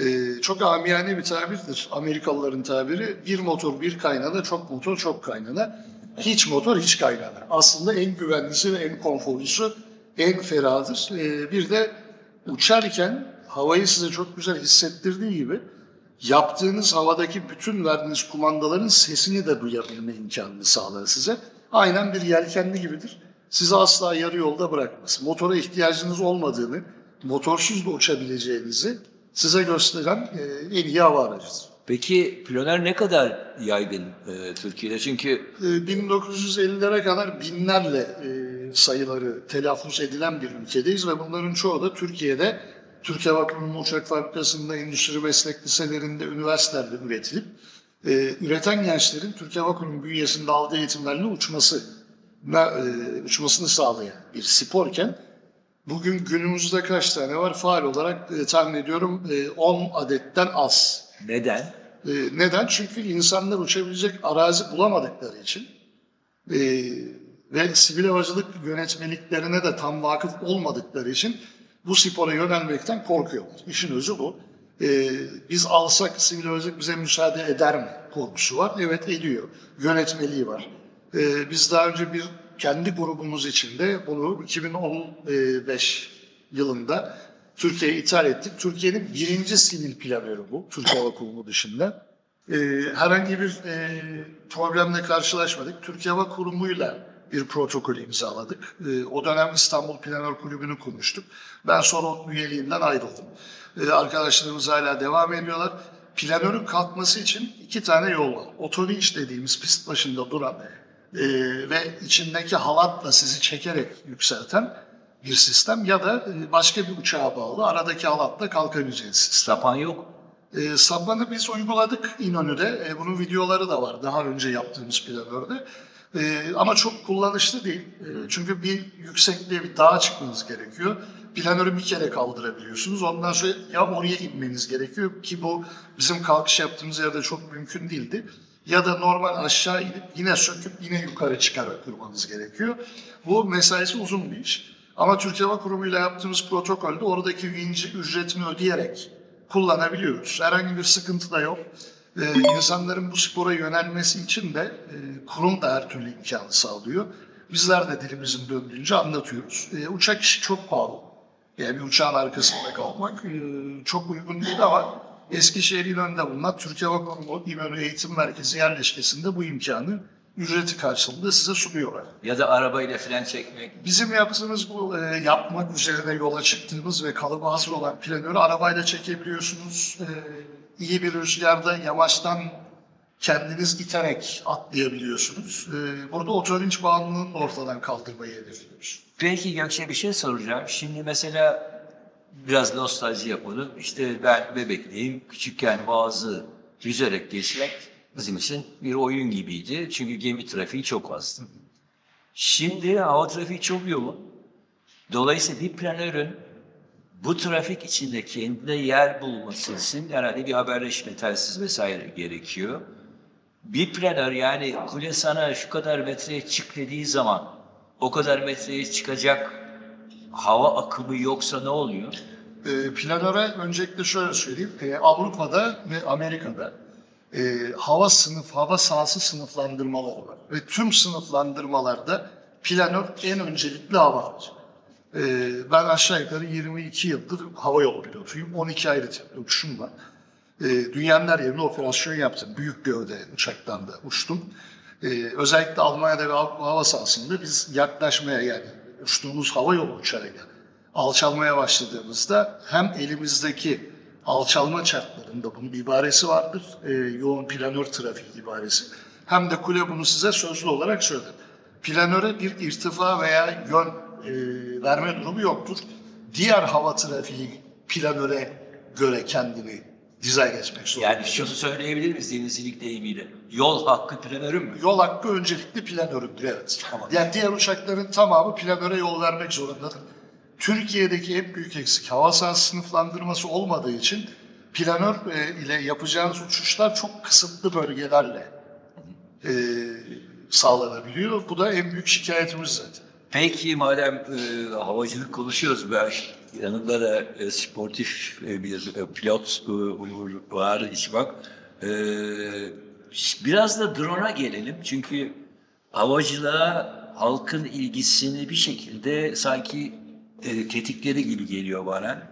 Ee, çok amiyane bir tabirdir Amerikalıların tabiri. Bir motor bir kaynana, çok motor çok kaynana. Hiç motor hiç kaynana. Aslında en güvenlisi ve en konforlusu, en ferahıdır. Ee, bir de uçarken havayı size çok güzel hissettirdiği gibi yaptığınız havadaki bütün verdiğiniz kumandaların sesini de duyabilme imkanını sağlar size. Aynen bir yelkenli gibidir. Sizi asla yarı yolda bırakmaz. Motora ihtiyacınız olmadığını, motorsuz da uçabileceğinizi size gösteren e, en iyi hava aracıdır. Peki planör ne kadar yaygın e, Türkiye'de? Çünkü E, 1950'lere kadar binlerle e, sayıları telaffuz edilen bir ülkedeyiz ve bunların çoğu da Türkiye'de Türk Hava Kurumu Uçak Fabrikası'nda, endüstri meslek liselerinde, üniversitelerde üretilip e, üreten gençlerin Türk Hava Kurumu bünyesinde aldığı eğitimlerle uçması e, uçmasını sağlayan bir sporken bugün günümüzde kaç tane var? Faal olarak e, tahmin ediyorum e, 10 adetten az. Neden? E, neden? Çünkü insanlar uçabilecek arazi bulamadıkları için e, ve sivil havacılık yönetmeliklerine de tam vakıf olmadıkları için bu spora yönelmekten korkuyorlar. İşin özü bu. E, biz alsak sivil havacılık bize müsaade eder mi korkusu var. Evet ediyor. Yönetmeliği var. E, biz daha önce bir kendi grubumuz içinde bunu 2015 yılında Türkiye'ye ithal ettik. Türkiye'nin birinci sivil planörü bu. Türk Hava Kurumu dışında. Ee, herhangi bir e, problemle karşılaşmadık. Türkiye Hava Kurumu'yla bir protokol imzaladık. Ee, o dönem İstanbul Planör Kulübü'nü kurmuştuk. Ben sonra onun üyeliğinden ayrıldım. Ee, arkadaşlarımız hala devam ediyorlar. Planörün kalkması için iki tane yol var. Otolinç dediğimiz pist başında duran e, ve içindeki halatla sizi çekerek yükselten bir sistem ya da e, başka bir uçağa bağlı aradaki halatla kalkabileceğiniz sistem. Sapan yok. E, sapanı biz uyguladık İnönü'de. E, bunun videoları da var daha önce yaptığımız planörde. E, ama çok kullanışlı değil. E, çünkü bir yüksekliğe bir dağa çıkmanız gerekiyor. Planörü bir kere kaldırabiliyorsunuz. Ondan sonra ya oraya inmeniz gerekiyor ki bu bizim kalkış yaptığımız yerde çok mümkün değildi. Ya da normal aşağı inip yine söküp yine yukarı çıkarak durmanız gerekiyor. Bu mesaisi uzun bir iş. Ama Türkiye Hava Kurumu ile yaptığımız protokolde oradaki vinci ücretini ödeyerek kullanabiliyoruz. Herhangi bir sıkıntı da yok. Ee, insanların bu spora yönelmesi için de e, kurum da her türlü imkanı sağlıyor. Bizler de dilimizin döndüğünce anlatıyoruz. Ee, uçak işi çok pahalı. Yani bir uçağın arkasında kalmak e, çok uygun değil ama Eskişehir'in önünde bulunan Türkiye Hava Kurumu İmönü Eğitim Merkezi yerleşkesinde bu imkanı ücreti karşılığında size sunuyorlar. Ya da arabayla fren çekmek. Bizim yaptığımız bu e, yapmak üzerine yola çıktığımız ve kalıba hazır olan planörü arabayla çekebiliyorsunuz. E, iyi bir rüzgarda yavaştan kendiniz iterek atlayabiliyorsunuz. E, burada otolinç bağımlılığını ortadan kaldırmayı hedefliyoruz. Peki Gökçe bir şey soracağım. Şimdi mesela biraz nostalji yapalım. İşte ben bebekliyim. Küçükken bazı yüzerek geçmek bizim için bir oyun gibiydi. Çünkü gemi trafiği çok azdı. Şimdi hava trafiği çok yoğun. Dolayısıyla bir planörün bu trafik içinde kendine yer bulması için herhalde bir haberleşme telsiz vesaire gerekiyor. Bir planör yani kule sana şu kadar metreye çık dediği zaman o kadar metreye çıkacak hava akımı yoksa ne oluyor? E, planöre öncelikle şöyle söyleyeyim. E, Avrupa'da ve Amerika'da e, hava sınıf, hava sahası sınıflandırmaları var. Ve tüm sınıflandırmalarda planör en öncelikli hava aracı. E, ben aşağı yukarı 22 yıldır hava yolu pilotuyum. 12 ayrı uçuşum var. E, dünyanın her yerine operasyon yaptım. Büyük gövde uçaktan da uçtum. E, özellikle Almanya'da ve Avrupa hava sahasında biz yaklaşmaya yani uçtuğumuz hava yolu uçarıyla alçalmaya başladığımızda hem elimizdeki alçalma çarklarında bunun bir ibaresi vardır. E, yoğun planör trafik ibaresi. Hem de kule bunu size sözlü olarak söyler. Planöre bir irtifa veya yön e, verme durumu yoktur. Diğer hava trafiği planöre göre kendini dizayn etmek zorunda. Yani şunu söyleyebilir miyiz denizcilik deyimiyle? Yol hakkı planörün mü? Yol hakkı öncelikli planöründür evet. Yani diğer uçakların tamamı planöre yol vermek zorundadır. Türkiye'deki en büyük eksik hava sahası sınıflandırması olmadığı için planör e, ile yapacağınız uçuşlar çok kısıtlı bölgelerle e, sağlanabiliyor. Bu da en büyük şikayetimiz zaten. Peki madem e, havacılık konuşuyoruz ben yanımda da e, sportif e, bir e, pilot e, var hiç bak. E, biraz da drone'a gelelim çünkü havacılığa halkın ilgisini bir şekilde sanki e, tetikleri gibi geliyor bana.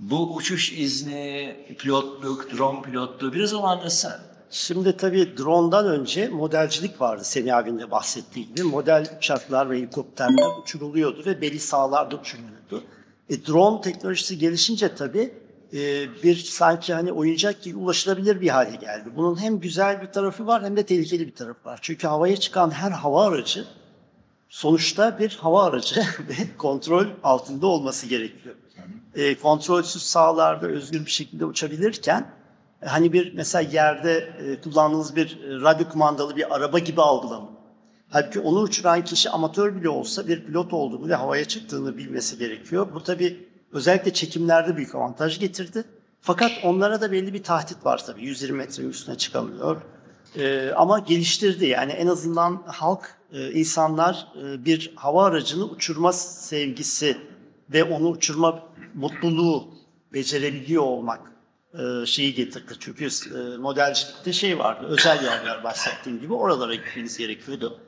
Bu uçuş izni, pilotluk, drone pilotluğu biraz onu anlatsana. Şimdi tabii drone'dan önce modelcilik vardı Semih abinin de bahsettiği gibi. Model uçaklar ve helikopterler uçuruluyordu ve beli sahalarda uçuruluyordu. E, drone teknolojisi gelişince tabii e, bir sanki hani oyuncak gibi ulaşılabilir bir hale geldi. Bunun hem güzel bir tarafı var hem de tehlikeli bir tarafı var. Çünkü havaya çıkan her hava aracı sonuçta bir hava aracı [LAUGHS] ve kontrol altında olması gerekiyor. E, kontrolsüz sahalarda özgür bir şekilde uçabilirken e, hani bir mesela yerde e, kullandığınız bir e, radyo kumandalı bir araba gibi algılama. Halbuki onu uçuran kişi amatör bile olsa bir pilot olduğunu ve havaya çıktığını bilmesi gerekiyor. Bu tabii özellikle çekimlerde büyük avantaj getirdi. Fakat onlara da belli bir tahdit var tabii. 120 metrenin üstüne çıkamıyor. Ee, ama geliştirdi yani en azından halk, e, insanlar e, bir hava aracını uçurma sevgisi ve onu uçurma mutluluğu becerebiliyor olmak e, şeyi getirdi. Çünkü e, modelcilikte şey vardı, özel yerler bahsettiğim gibi oralara gitmeniz gerekiyordu.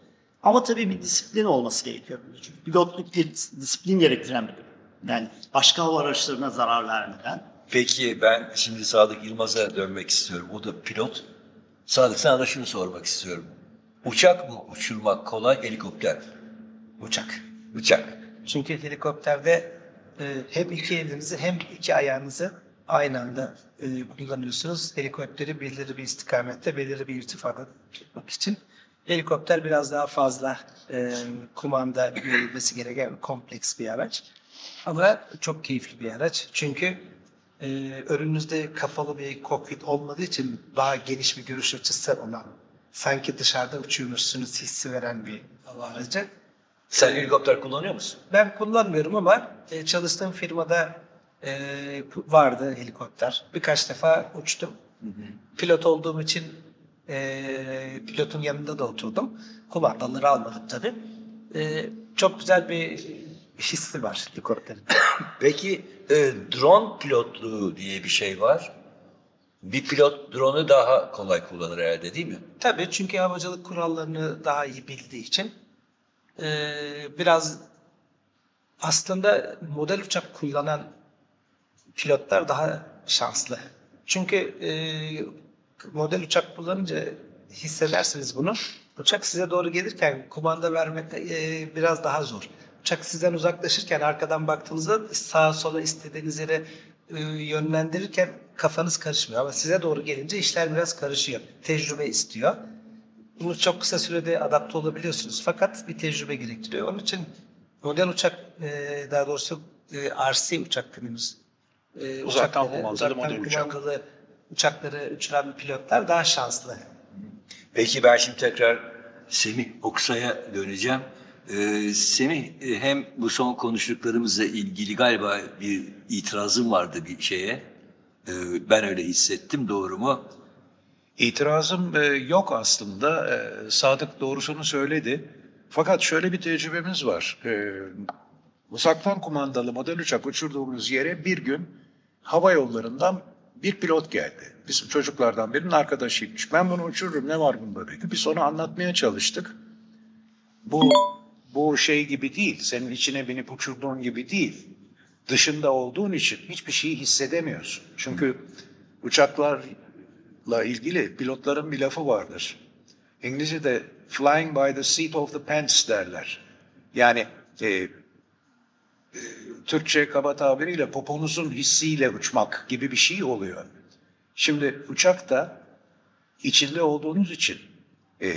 Ama tabii bir disiplin olması gerekiyor. Çünkü pilotluk bir disiplin gerektiren bir bölüm. Yani başka hava araçlarına zarar vermeden. Peki ben şimdi Sadık Yılmaz'a dönmek istiyorum. O da pilot. Sadık sana da şunu sormak istiyorum. Uçak mı uçurmak kolay, helikopter mi? Uçak. Uçak. Çünkü helikopterde e, hem iki elinizi hem iki ayağınızı aynı anda e, kullanıyorsunuz. Helikopteri belirli bir istikamette, belirli bir irtifada tutmak için. Helikopter biraz daha fazla e, kumanda verilmesi gereken kompleks bir araç. Ama çok keyifli bir araç. Çünkü e, önünüzde kapalı bir kokpit olmadığı için daha geniş bir görüş açısı olan, sanki dışarıda uçuyormuşsunuz hissi veren bir hava aracı. Sen helikopter kullanıyor musun? Ben kullanmıyorum ama e, çalıştığım firmada e, vardı helikopter. Birkaç defa uçtum. Pilot olduğum için e, pilotun yanında da oturdum. Kumandaları almadım tabii. E, çok güzel bir hissi var helikopterin. [COUGHS] Peki e, drone pilotluğu diye bir şey var. Bir pilot drone'u daha kolay kullanır herhalde değil mi? Tabii çünkü havacılık kurallarını daha iyi bildiği için e, biraz aslında model uçak kullanan pilotlar daha şanslı. Çünkü e, model uçak kullanınca hissedersiniz bunu. Uçak size doğru gelirken kumanda vermek e, biraz daha zor. Uçak sizden uzaklaşırken arkadan baktığınızda sağa sola istediğiniz yere e, yönlendirirken kafanız karışmıyor. Ama size doğru gelince işler biraz karışıyor. Tecrübe istiyor. Bunu çok kısa sürede adapte olabiliyorsunuz. Fakat bir tecrübe gerektiriyor. Onun için model uçak, e, daha doğrusu e, RC uçak dediğimiz Uzaktan kumandalı model uçak. uçakları uçuran pilotlar daha şanslı. Peki ben şimdi tekrar Semih Oksay'a döneceğim. Ee, Semih e, hem bu son konuştuklarımızla ilgili galiba bir itirazım vardı bir şeye. Ee, ben öyle hissettim doğru mu? İtirazım e, yok aslında. E, Sadık doğrusunu söyledi. Fakat şöyle bir tecrübemiz var. E, uzaktan kumandalı model uçak uçurduğumuz yere bir gün hava yollarından bir pilot geldi. Bizim çocuklardan birinin arkadaşıymış. Ben bunu uçururum ne var bunda dedi. Biz onu anlatmaya çalıştık. Bu bu şey gibi değil. Senin içine binip uçurduğun gibi değil. Dışında olduğun için hiçbir şeyi hissedemiyorsun. Çünkü uçaklarla ilgili pilotların bir lafı vardır. İngilizce'de flying by the seat of the pants derler. Yani e, Türkçe kaba tabiriyle poponuzun hissiyle uçmak gibi bir şey oluyor. Şimdi uçakta içinde olduğunuz için e,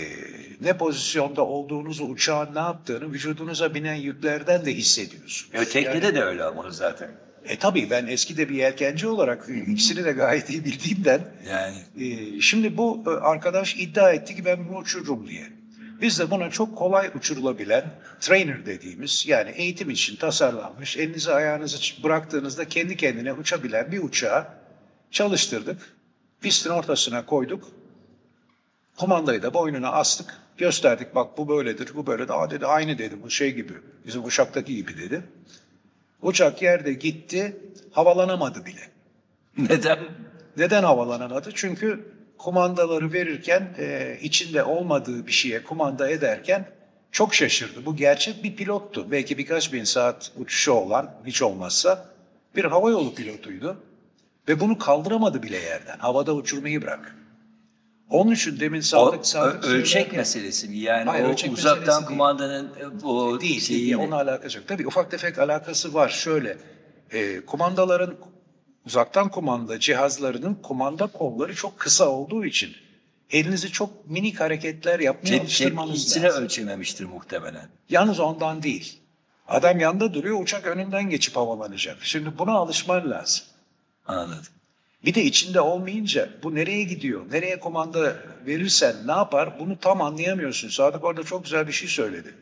ne pozisyonda olduğunuzu, uçağın ne yaptığını vücudunuza binen yüklerden de hissediyorsun. Evet, teknede de öyle ama zaten. E tabii ben eskide bir yelkenci olarak [LAUGHS] ikisini de gayet iyi bildiğimden Yani e, şimdi bu e, arkadaş iddia etti ki ben bunu uçururum diye. Biz de buna çok kolay uçurulabilen trainer dediğimiz yani eğitim için tasarlanmış elinizi ayağınızı bıraktığınızda kendi kendine uçabilen bir uçağı çalıştırdık. Pistin ortasına koyduk. Kumandayı da boynuna astık. Gösterdik bak bu böyledir, bu böyle. Aa dedi aynı dedi bu şey gibi. Bizim uçaktaki gibi dedi. Uçak yerde gitti, havalanamadı bile. [LAUGHS] neden? Neden havalanamadı? Çünkü kumandaları verirken e, içinde olmadığı bir şeye kumanda ederken çok şaşırdı. Bu gerçek bir pilottu. Belki birkaç bin saat uçuşu olan hiç olmazsa bir havayolu pilotuydu. Ve bunu kaldıramadı bile yerden. Havada uçurmayı bırak. Onun için demin O, Sadık Sadık ö- ölçek söylerken- meselesi mi? Yani Hayır, o ölçek uzaktan kumandanın e, o değil, şeyi değil, onunla alakası yok. Tabii ufak tefek alakası var. Şöyle, e, kumandaların, uzaktan kumanda cihazlarının kumanda kolları çok kısa olduğu için elinizi çok minik hareketler yapmaya alıştırmanız tepkisini lazım. ölçememiştir muhtemelen. Yalnız ondan değil. Adam yanında duruyor, uçak önünden geçip havalanacak. Şimdi buna alışman lazım. Anladım. Bir de içinde olmayınca bu nereye gidiyor, nereye komanda verirsen ne yapar bunu tam anlayamıyorsun. Sadık orada çok güzel bir şey söyledi.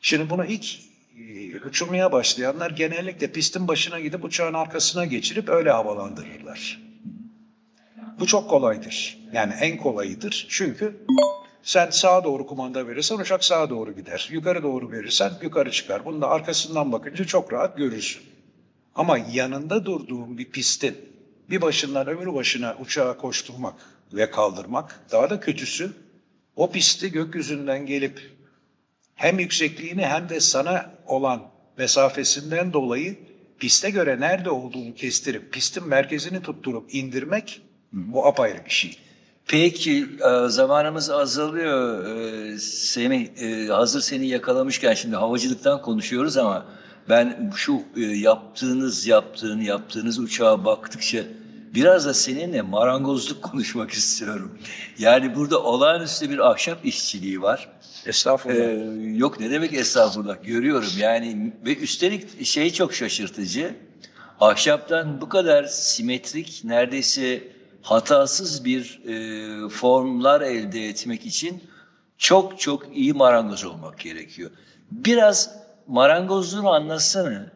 Şimdi bunu ilk e, uçurmaya başlayanlar genellikle pistin başına gidip uçağın arkasına geçirip öyle havalandırırlar. Bu çok kolaydır. Yani en kolayıdır. Çünkü sen sağa doğru kumanda verirsen uçak sağa doğru gider. Yukarı doğru verirsen yukarı çıkar. Bunu da arkasından bakınca çok rahat görürsün. Ama yanında durduğun bir pistin bir başından öbür başına uçağı koşturmak ve kaldırmak daha da kötüsü o pisti gökyüzünden gelip hem yüksekliğini hem de sana olan mesafesinden dolayı piste göre nerede olduğunu kestirip pistin merkezini tutturup indirmek bu apayrı bir şey. Peki e, zamanımız azalıyor. E, Semih e, hazır seni yakalamışken şimdi havacılıktan konuşuyoruz ama ben şu yaptığınız yaptığın yaptığınız uçağa baktıkça biraz da seninle marangozluk konuşmak [LAUGHS] istiyorum. Yani burada olağanüstü bir ahşap işçiliği var. Estağfurullah. Ee, yok ne demek estağfurullah görüyorum yani ve üstelik şey çok şaşırtıcı. Ahşaptan bu kadar simetrik neredeyse hatasız bir e, formlar elde etmek için çok çok iyi marangoz olmak gerekiyor. Biraz marangozluğunu anlatsana.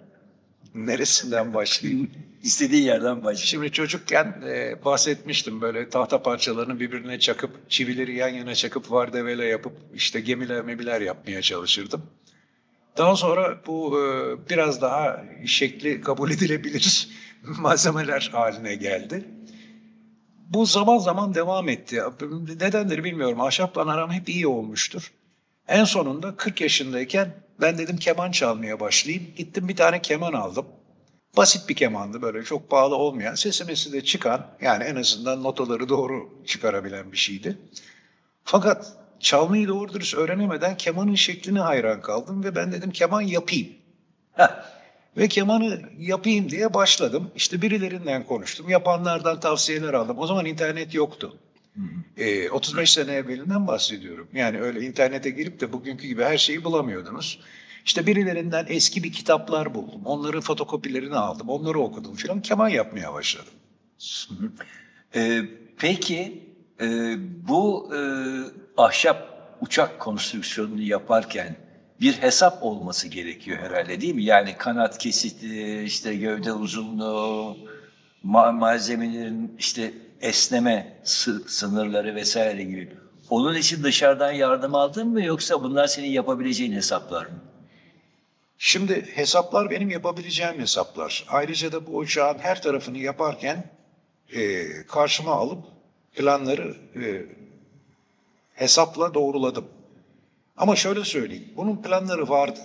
Neresinden başlayayım? [LAUGHS] İstediğin yerden başla. Şimdi çocukken e, bahsetmiştim böyle tahta parçalarını birbirine çakıp çivileri yan yana çakıp vardevele yapıp işte gemiler memiler yapmaya çalışırdım. Daha sonra bu e, biraz daha şekli kabul [LAUGHS] edilebilir malzemeler haline geldi. Bu zaman zaman devam etti. Nedendir bilmiyorum. Ahşapla aram hep iyi olmuştur. En sonunda 40 yaşındayken ben dedim keman çalmaya başlayayım. Gittim bir tane keman aldım. Basit bir kemandı böyle çok pahalı olmayan, sesi de çıkan yani en azından notaları doğru çıkarabilen bir şeydi. Fakat çalmayı doğru dürüst öğrenemeden kemanın şekline hayran kaldım ve ben dedim keman yapayım. Heh. Ve kemanı yapayım diye başladım. İşte birilerinden konuştum, yapanlardan tavsiyeler aldım. O zaman internet yoktu. Ee, 35 sene evvelinden bahsediyorum. Yani öyle internete girip de bugünkü gibi her şeyi bulamıyordunuz. İşte birilerinden eski bir kitaplar buldum. Onların fotokopilerini aldım. Onları okudum filan. Keman yapmaya başladım. Ee, peki e, bu e, ahşap uçak konstrüksiyonunu yaparken bir hesap olması gerekiyor herhalde değil mi? Yani kanat kesiti, işte gövde uzunluğu, ma- malzemelerin işte esneme sı- sınırları vesaire gibi. Onun için dışarıdan yardım aldın mı yoksa bunlar senin yapabileceğin hesaplar mı? Şimdi hesaplar benim yapabileceğim hesaplar. Ayrıca da bu uçağın her tarafını yaparken e, karşıma alıp planları e, hesapla doğruladım. Ama şöyle söyleyeyim, bunun planları vardı.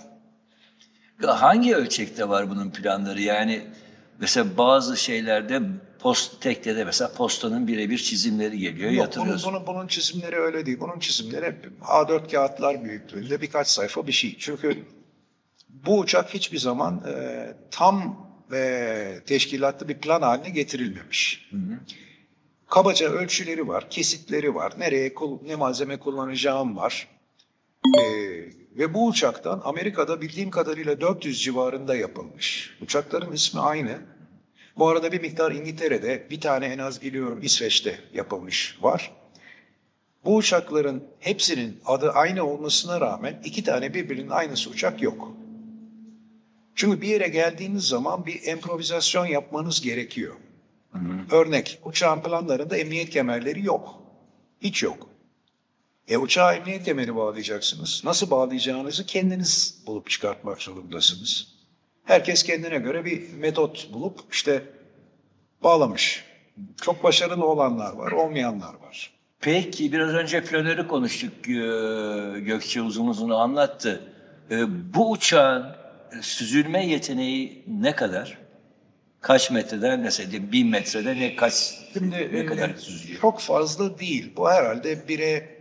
Hangi ölçekte var bunun planları? Yani mesela bazı şeylerde post teknede mesela postanın birebir çizimleri geliyor, Yok, bunun, bunun, bunun çizimleri öyle değil. Bunun çizimleri hep A4 kağıtlar büyüklüğünde birkaç sayfa bir şey. Çünkü bu uçak hiçbir zaman e, tam ve teşkilatlı bir plan haline getirilmemiş. Kabaca ölçüleri var, kesitleri var, nereye ne malzeme kullanacağım var. E, ve bu uçaktan Amerika'da bildiğim kadarıyla 400 civarında yapılmış. Uçakların ismi aynı. Bu arada bir miktar İngiltere'de, bir tane en az biliyorum İsveç'te yapılmış var. Bu uçakların hepsinin adı aynı olmasına rağmen iki tane birbirinin aynısı uçak yok. Çünkü bir yere geldiğiniz zaman bir improvizasyon yapmanız gerekiyor. Örnek, uçağın planlarında emniyet kemerleri yok. Hiç yok. E uçağa emniyet kemeri bağlayacaksınız. Nasıl bağlayacağınızı kendiniz bulup çıkartmak zorundasınız. Herkes kendine göre bir metot bulup işte bağlamış. Çok başarılı olanlar var, olmayanlar var. Peki biraz önce planörü konuştuk. Gökçe uzun uzun anlattı. Ee, Bu uçağın süzülme yeteneği ne kadar? Kaç metreden mesela bin metrede ne kaç Şimdi ne e, kadar süzülüyor? çok fazla değil. Bu herhalde 1'e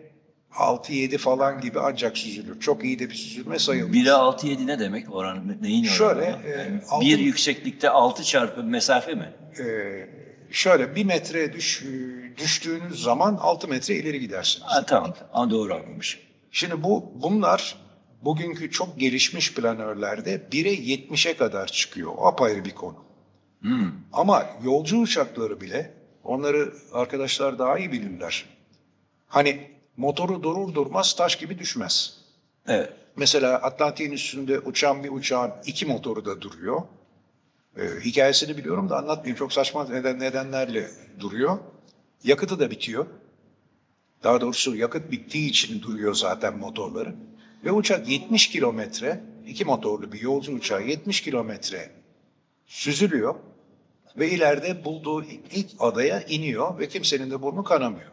6-7 falan gibi ancak süzülür. Çok iyi de bir süzülme sayılmaz. 1'e 6 7 ne demek oranı? Neyin oranı? Şöyle, Yani e, altı- bir yükseklikte 6 çarpı mesafe mi? Ee, şöyle bir metre düş, düştüğünüz zaman 6 metre ileri gidersiniz. Ha, tamam. Ha, doğru anlamışım. Şimdi bu bunlar bugünkü çok gelişmiş planörlerde 1'e 70'e kadar çıkıyor. O apayrı bir konu. Hmm. Ama yolcu uçakları bile onları arkadaşlar daha iyi bilirler. Hani motoru durur durmaz taş gibi düşmez. Evet. Mesela Atlantik'in üstünde uçan bir uçağın iki motoru da duruyor. Ee, hikayesini biliyorum da anlatmayayım. Çok saçma neden, nedenlerle duruyor. Yakıtı da bitiyor. Daha doğrusu yakıt bittiği için duruyor zaten motorları. Ve uçak 70 kilometre, iki motorlu bir yolcu uçağı 70 kilometre süzülüyor. Ve ileride bulduğu ilk adaya iniyor ve kimsenin de burnu kanamıyor.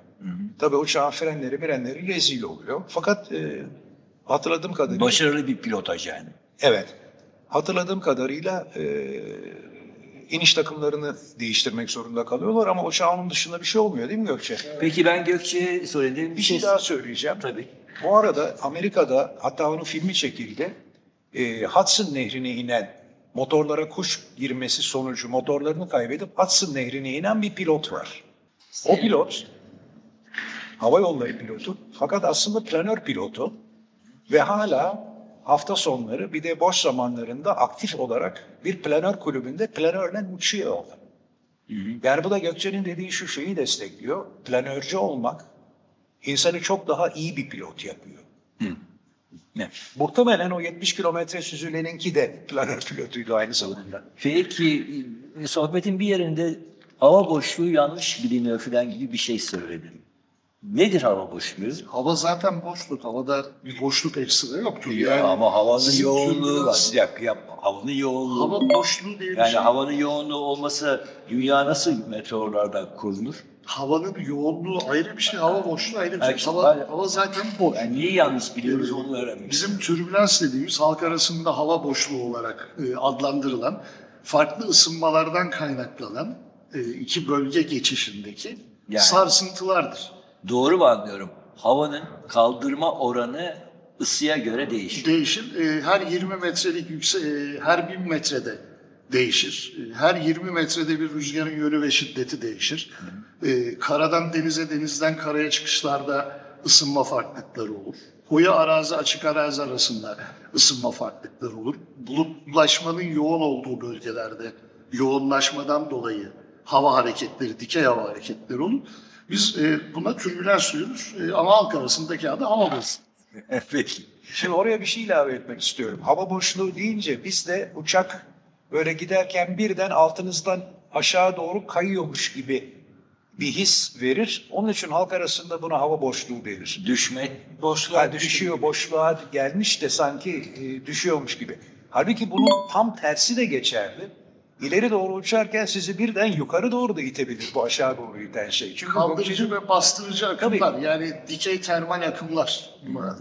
Tabii uçağın frenleri frenleri rezil oluyor. Fakat e, hatırladığım kadarıyla... Başarılı bir pilotaj yani. Evet. Hatırladığım kadarıyla e, iniş takımlarını değiştirmek zorunda kalıyorlar ama uçağın onun dışında bir şey olmuyor değil mi Gökçe? Peki ben Gökçe'ye söylediğim Bir şey daha söyleyeceğim. Tabii. Bu arada Amerika'da hatta onun filmi çekildi. E, Hudson Nehri'ne inen motorlara kuş girmesi sonucu motorlarını kaybedip Hudson Nehri'ne inen bir pilot var. O pilot hava yolları pilotu fakat aslında planör pilotu ve hala hafta sonları bir de boş zamanlarında aktif olarak bir planör kulübünde planörle uçuyor. Yani bu da Gökçe'nin dediği şu şeyi destekliyor. Planörcü olmak insanı çok daha iyi bir pilot yapıyor. Ne? Muhtemelen o 70 kilometre süzüleninki de planör pilotuydu aynı zamanda. Peki sohbetin bir yerinde hava boşluğu yanlış biliniyor falan gibi bir şey söyledin. Nedir hava boşluğu? Hava zaten boşluk. Havada bir boşluk ekstra yoktur. Ya ama havanın yoğunluğu var. dakika yapma. Havanın yoğunluğu. Hava boşluğu diye bir yani şey. havanın yoğunluğu olmasa dünya nasıl meteorlardan korunur? Havanın yoğunluğu ayrı bir şey, hava boşluğu ayrı bir şey. Hava, hayır. hava zaten boş. Yani niye yanlış biliyoruz onu öğrenmek. Bizim türbülans dediğimiz halk arasında hava boşluğu olarak e, adlandırılan, farklı ısınmalardan kaynaklanan e, iki bölge geçişindeki Yani. sarsıntılardır. Doğru mu anlıyorum? Havanın kaldırma oranı ısıya göre değişir. Değişir. E, her 20 metrelik yükse, e, her 1000 metrede değişir. Her 20 metrede bir rüzgarın yönü ve şiddeti değişir. E, karadan denize, denizden karaya çıkışlarda ısınma farklılıkları olur. Koyu arazi, açık arazi arasında ısınma farklılıkları olur. Bulutlaşmanın yoğun olduğu bölgelerde yoğunlaşmadan dolayı hava hareketleri, dikey hava hareketleri olur. Biz e, buna türbülans diyoruz E, ama halk arasındaki adı hava boşluğu. [LAUGHS] Peki. Şimdi oraya bir şey ilave etmek istiyorum. Hava boşluğu deyince bizde uçak böyle giderken birden altınızdan aşağı doğru kayıyormuş gibi bir his verir. Onun için halk arasında buna hava boşluğu denir. Düşme. Boşluğa Boşluğa düşüyor, boşluğa gelmiş de sanki e, düşüyormuş gibi. Halbuki bunun tam tersi de geçerli. İleri doğru uçarken sizi birden yukarı doğru da itebilir bu aşağı doğru iten şey. Çünkü Kaldırıcı Gökçe'nin, ve bastırıcı akımlar yani dikey termal akımlar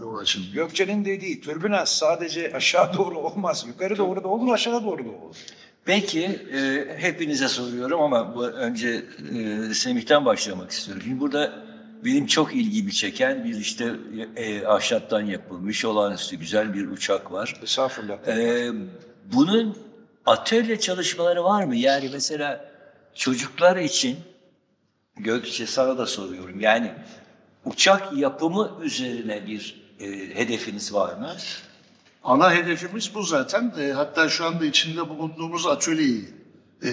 yol açın. Gökçe'nin dediği türbülans sadece aşağı doğru olmaz. Yukarı doğru da olur, aşağı doğru da olur. Peki e, hepinize soruyorum ama bu, önce e, Semih'ten başlamak istiyorum. Şimdi burada benim çok ilgimi çeken bir işte e, ahşaptan yapılmış olağanüstü güzel bir uçak var. Estağfurullah. E, bunun atölye çalışmaları var mı? Yani mesela çocuklar için Gökçe sana da soruyorum. Yani uçak yapımı üzerine bir e, hedefiniz var mı? Ana hedefimiz bu zaten. E, hatta şu anda içinde bulunduğumuz atölyeyi e,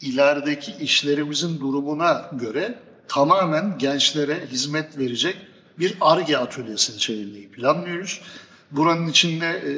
ilerideki işlerimizin durumuna göre tamamen gençlere hizmet verecek bir ARGE atölyesini çevirmeyi planlıyoruz. Buranın içinde e,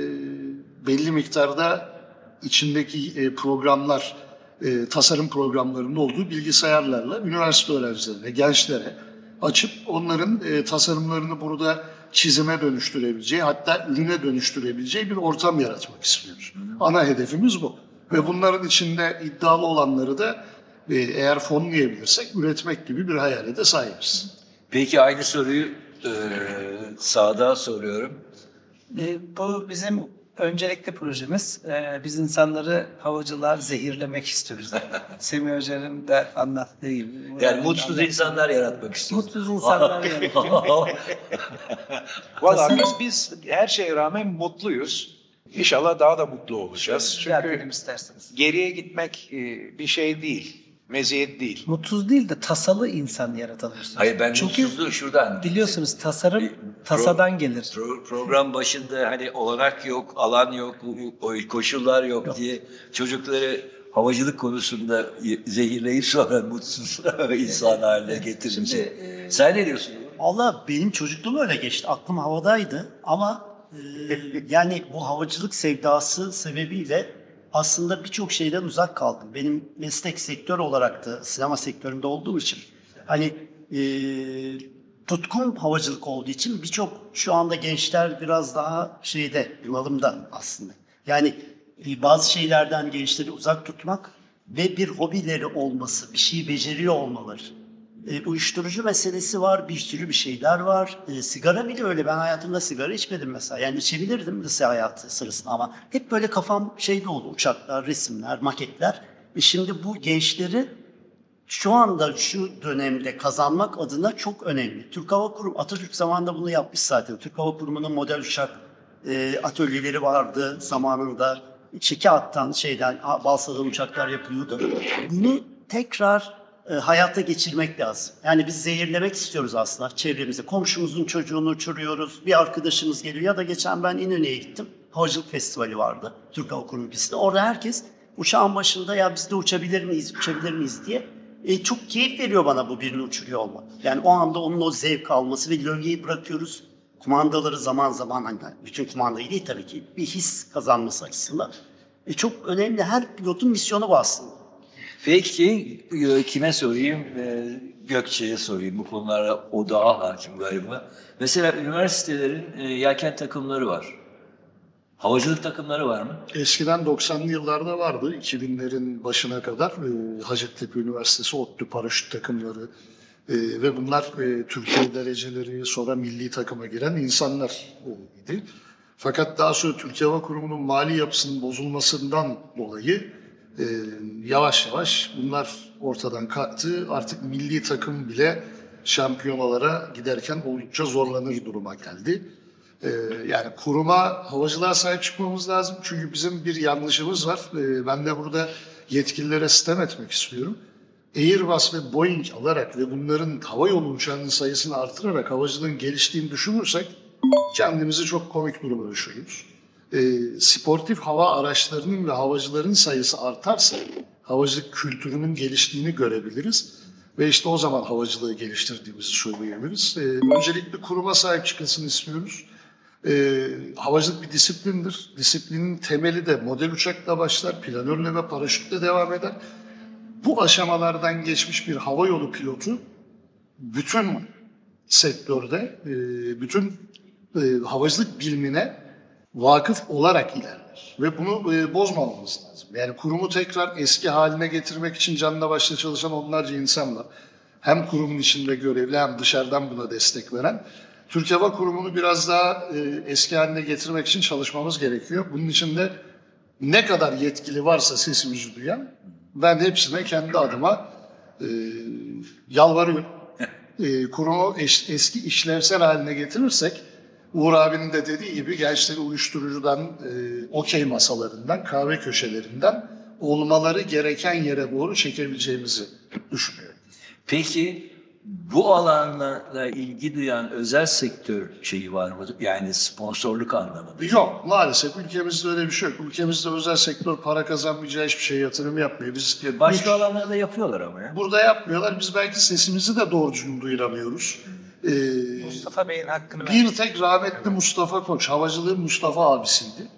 belli miktarda içindeki e, programlar, e, tasarım programlarının olduğu bilgisayarlarla üniversite öğrencilerine, gençlere açıp onların e, tasarımlarını burada çizime dönüştürebileceği, hatta ürüne dönüştürebileceği bir ortam yaratmak istiyoruz. Ana hedefimiz bu. Ve bunların içinde iddialı olanları da eğer fonlayabilirsek üretmek gibi bir hayale de sahibiz. Peki aynı soruyu e, sağda soruyorum. E, bu bizim öncelikli projemiz. E, biz insanları havacılar zehirlemek istiyoruz. [LAUGHS] Semih Hoca'nın da anlattığı gibi. Yani mutsuz insanlar yaratmak istiyoruz. Mutsuz insanlar yaratmak. [LAUGHS] Valla biz, biz her şeye rağmen mutluyuz. İnşallah daha da mutlu olacağız. Çünkü isterseniz. geriye gitmek e, bir şey değil, meziyet değil. Mutsuz değil de tasalı insan yaratalım. Hayır ben Çünkü mutsuzluğu şuradan. biliyorsunuz tasarım Pro- tasadan gelir. Pro- program başında hani olanak yok, alan yok, o koşullar yok, Yok. diye çocukları havacılık konusunda zehirleyip sonra mutsuz [LAUGHS] insan haline getirince. Şimdi, e, Sen ne diyorsun? Valla benim çocukluğum öyle geçti. Aklım havadaydı ama e, [LAUGHS] yani bu havacılık sevdası sebebiyle aslında birçok şeyden uzak kaldım. Benim meslek sektör olarak da sinema sektöründe olduğum için hani e, tutkum havacılık olduğu için birçok şu anda gençler biraz daha şeyde bunalımda aslında. Yani e, bazı şeylerden gençleri uzak tutmak ve bir hobileri olması, bir şeyi beceriyor olmaları. E, uyuşturucu meselesi var, bir sürü bir şeyler var. E, sigara bile öyle. Ben hayatımda sigara içmedim mesela. Yani içebilirdim lise hayatı sırasında ama hep böyle kafam şeyde oldu. Uçaklar, resimler, maketler. E, şimdi bu gençleri şu anda şu dönemde kazanmak adına çok önemli. Türk Hava Kurumu, Atatürk zamanında bunu yapmış zaten. Türk Hava Kurumu'nun model uçak e, atölyeleri vardı zamanında. Çeki attan şeyden balsadan uçaklar yapıyordu. Bunu tekrar e, hayata geçirmek lazım. Yani biz zehirlemek istiyoruz aslında çevremizi. Komşumuzun çocuğunu uçuruyoruz. Bir arkadaşımız geliyor ya da geçen ben İnönü'ye gittim. Havacılık Festivali vardı Türk Hava Kurumu pistinde. Orada herkes uçağın başında ya biz de uçabilir miyiz, uçabilir miyiz diye e, çok keyif veriyor bana bu birini uçuruyor olmak. Yani o anda onun o zevk alması ve gölgeyi bırakıyoruz. Kumandaları zaman zaman hani bütün kumandayı değil tabii ki bir his kazanması açısından. E, çok önemli. Her pilotun misyonu bu aslında. Peki e, kime sorayım? E, Gökçe'ye sorayım. Bu konulara o daha hakim galiba. Mesela üniversitelerin e, yelken takımları var. Havacılık takımları var mı? Eskiden 90'lı yıllarda vardı. 2000'lerin başına kadar e, Hacettepe Üniversitesi ODTÜ paraşüt takımları e, ve bunlar e, Türkiye dereceleri sonra milli takıma giren insanlar idi. Fakat daha sonra Türkiye Hava Kurumu'nun mali yapısının bozulmasından dolayı e, yavaş yavaş bunlar ortadan kalktı. Artık milli takım bile şampiyonalara giderken oldukça zorlanır duruma geldi. Ee, yani kuruma havacılığa sahip çıkmamız lazım. Çünkü bizim bir yanlışımız var. Ee, ben de burada yetkililere sistem etmek istiyorum. Airbus ve Boeing alarak ve bunların hava yolu uçağının sayısını artırarak havacılığın geliştiğini düşünürsek kendimizi çok komik duruma düşürüyoruz. Ee, sportif hava araçlarının ve havacıların sayısı artarsa havacılık kültürünün geliştiğini görebiliriz. Ve işte o zaman havacılığı geliştirdiğimizi söyleyebiliriz. Ee, öncelikle kuruma sahip çıkılsın istiyoruz. Ee, havacılık bir disiplindir. Disiplinin temeli de model uçakla başlar, planörle ve paraşütle devam eder. Bu aşamalardan geçmiş bir hava yolu pilotu bütün sektörde, e, bütün e, havacılık bilimine vakıf olarak ilerler. Ve bunu e, bozmamamız lazım. Yani kurumu tekrar eski haline getirmek için canla başla çalışan onlarca insan var. Hem kurumun içinde görevli hem dışarıdan buna destek veren. Türk Hava Kurumu'nu biraz daha e, eski haline getirmek için çalışmamız gerekiyor. Bunun için de ne kadar yetkili varsa sesimizi duyan ben hepsine kendi adıma e, yalvarıyorum. E, kurumu eş, eski işlevsel haline getirirsek Uğur abinin de dediği gibi gençleri uyuşturucudan, e, okey masalarından, kahve köşelerinden olmaları gereken yere doğru çekebileceğimizi düşünüyorum. Peki bu alanlarla ilgi duyan özel sektör şeyi var mı? Yani sponsorluk anlamında. Yok maalesef ülkemizde öyle bir şey yok. Ülkemizde özel sektör para kazanmayacağı hiçbir şey yatırım yapmıyor. Biz Başka alanlarda yapıyorlar ama ya. Burada yapmıyorlar. Biz belki sesimizi de doğru düzgün duyuramıyoruz. Ee, Mustafa Bey'in hakkını bir tek rahmetli Mustafa Koç, havacılığın Mustafa abisiydi.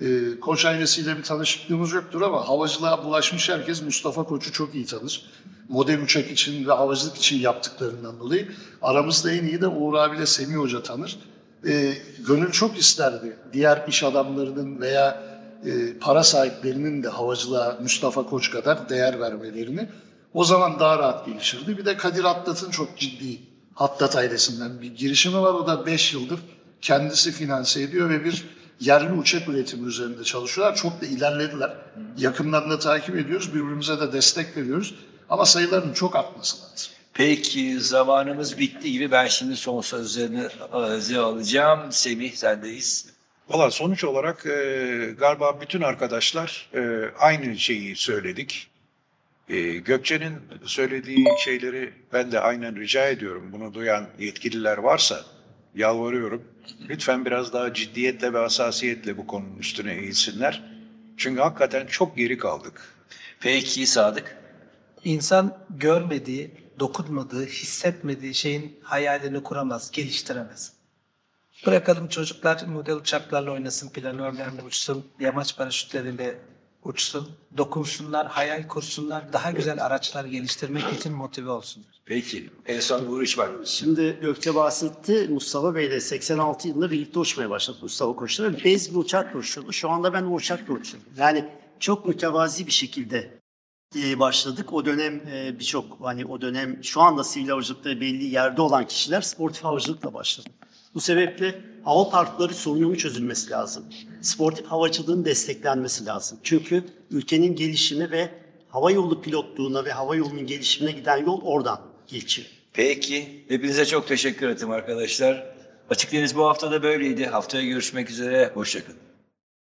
Ee, Koç ailesiyle bir tanışıklığımız yoktur ama havacılığa bulaşmış herkes Mustafa Koç'u çok iyi tanır. Model uçak için ve havacılık için yaptıklarından dolayı aramızda en iyi de Uğur abiyle Semih Hoca tanır. Ee, gönül çok isterdi diğer iş adamlarının veya e, para sahiplerinin de havacılığa Mustafa Koç kadar değer vermelerini. O zaman daha rahat gelişirdi. Bir de Kadir Atlat'ın çok ciddi Hattat ailesinden bir girişimi var. O da 5 yıldır kendisi finanse ediyor ve bir yerli uçak üretimi üzerinde çalışıyorlar. Çok da ilerlediler. Yakından da takip ediyoruz. Birbirimize de destek veriyoruz. Ama sayıların çok artması lazım. Peki zamanımız bitti gibi ben şimdi son sözlerini e, alacağım. Semih sendeyiz. Valla sonuç olarak e, galiba bütün arkadaşlar e, aynı şeyi söyledik. E, Gökçe'nin söylediği şeyleri ben de aynen rica ediyorum. Bunu duyan yetkililer varsa yalvarıyorum. Lütfen biraz daha ciddiyetle ve hassasiyetle bu konunun üstüne eğilsinler. Çünkü hakikaten çok geri kaldık. Peki Sadık. İnsan görmediği, dokunmadığı, hissetmediği şeyin hayalini kuramaz, geliştiremez. Bırakalım çocuklar model uçaklarla oynasın, planörlerle uçsun, yamaç paraşütleriyle uçsun, dokunsunlar, hayal kursunlar, daha güzel araçlar geliştirmek için motive olsunlar. Peki. En son vuruş var. Şimdi Gökçe bahsetti. Mustafa Bey de 86 yılında birlikte uçmaya başladı Mustafa Koç'la. Bez bir uçakla uçuyordu. Şu anda ben o uçakla uçuyorum. Yani çok mütevazi bir şekilde e, başladık. O dönem e, birçok hani o dönem şu anda sivil havacılıkta belli yerde olan kişiler sportif havacılıkla başladı. Bu sebeple hava parkları sorununun çözülmesi lazım. Sportif havacılığın desteklenmesi lazım. Çünkü ülkenin gelişimi ve hava yolu pilotluğuna ve hava yolunun gelişimine giden yol oradan geçiyor. Peki. Hepinize çok teşekkür ederim arkadaşlar. Açık Deniz bu hafta da böyleydi. Haftaya görüşmek üzere. Hoşçakalın.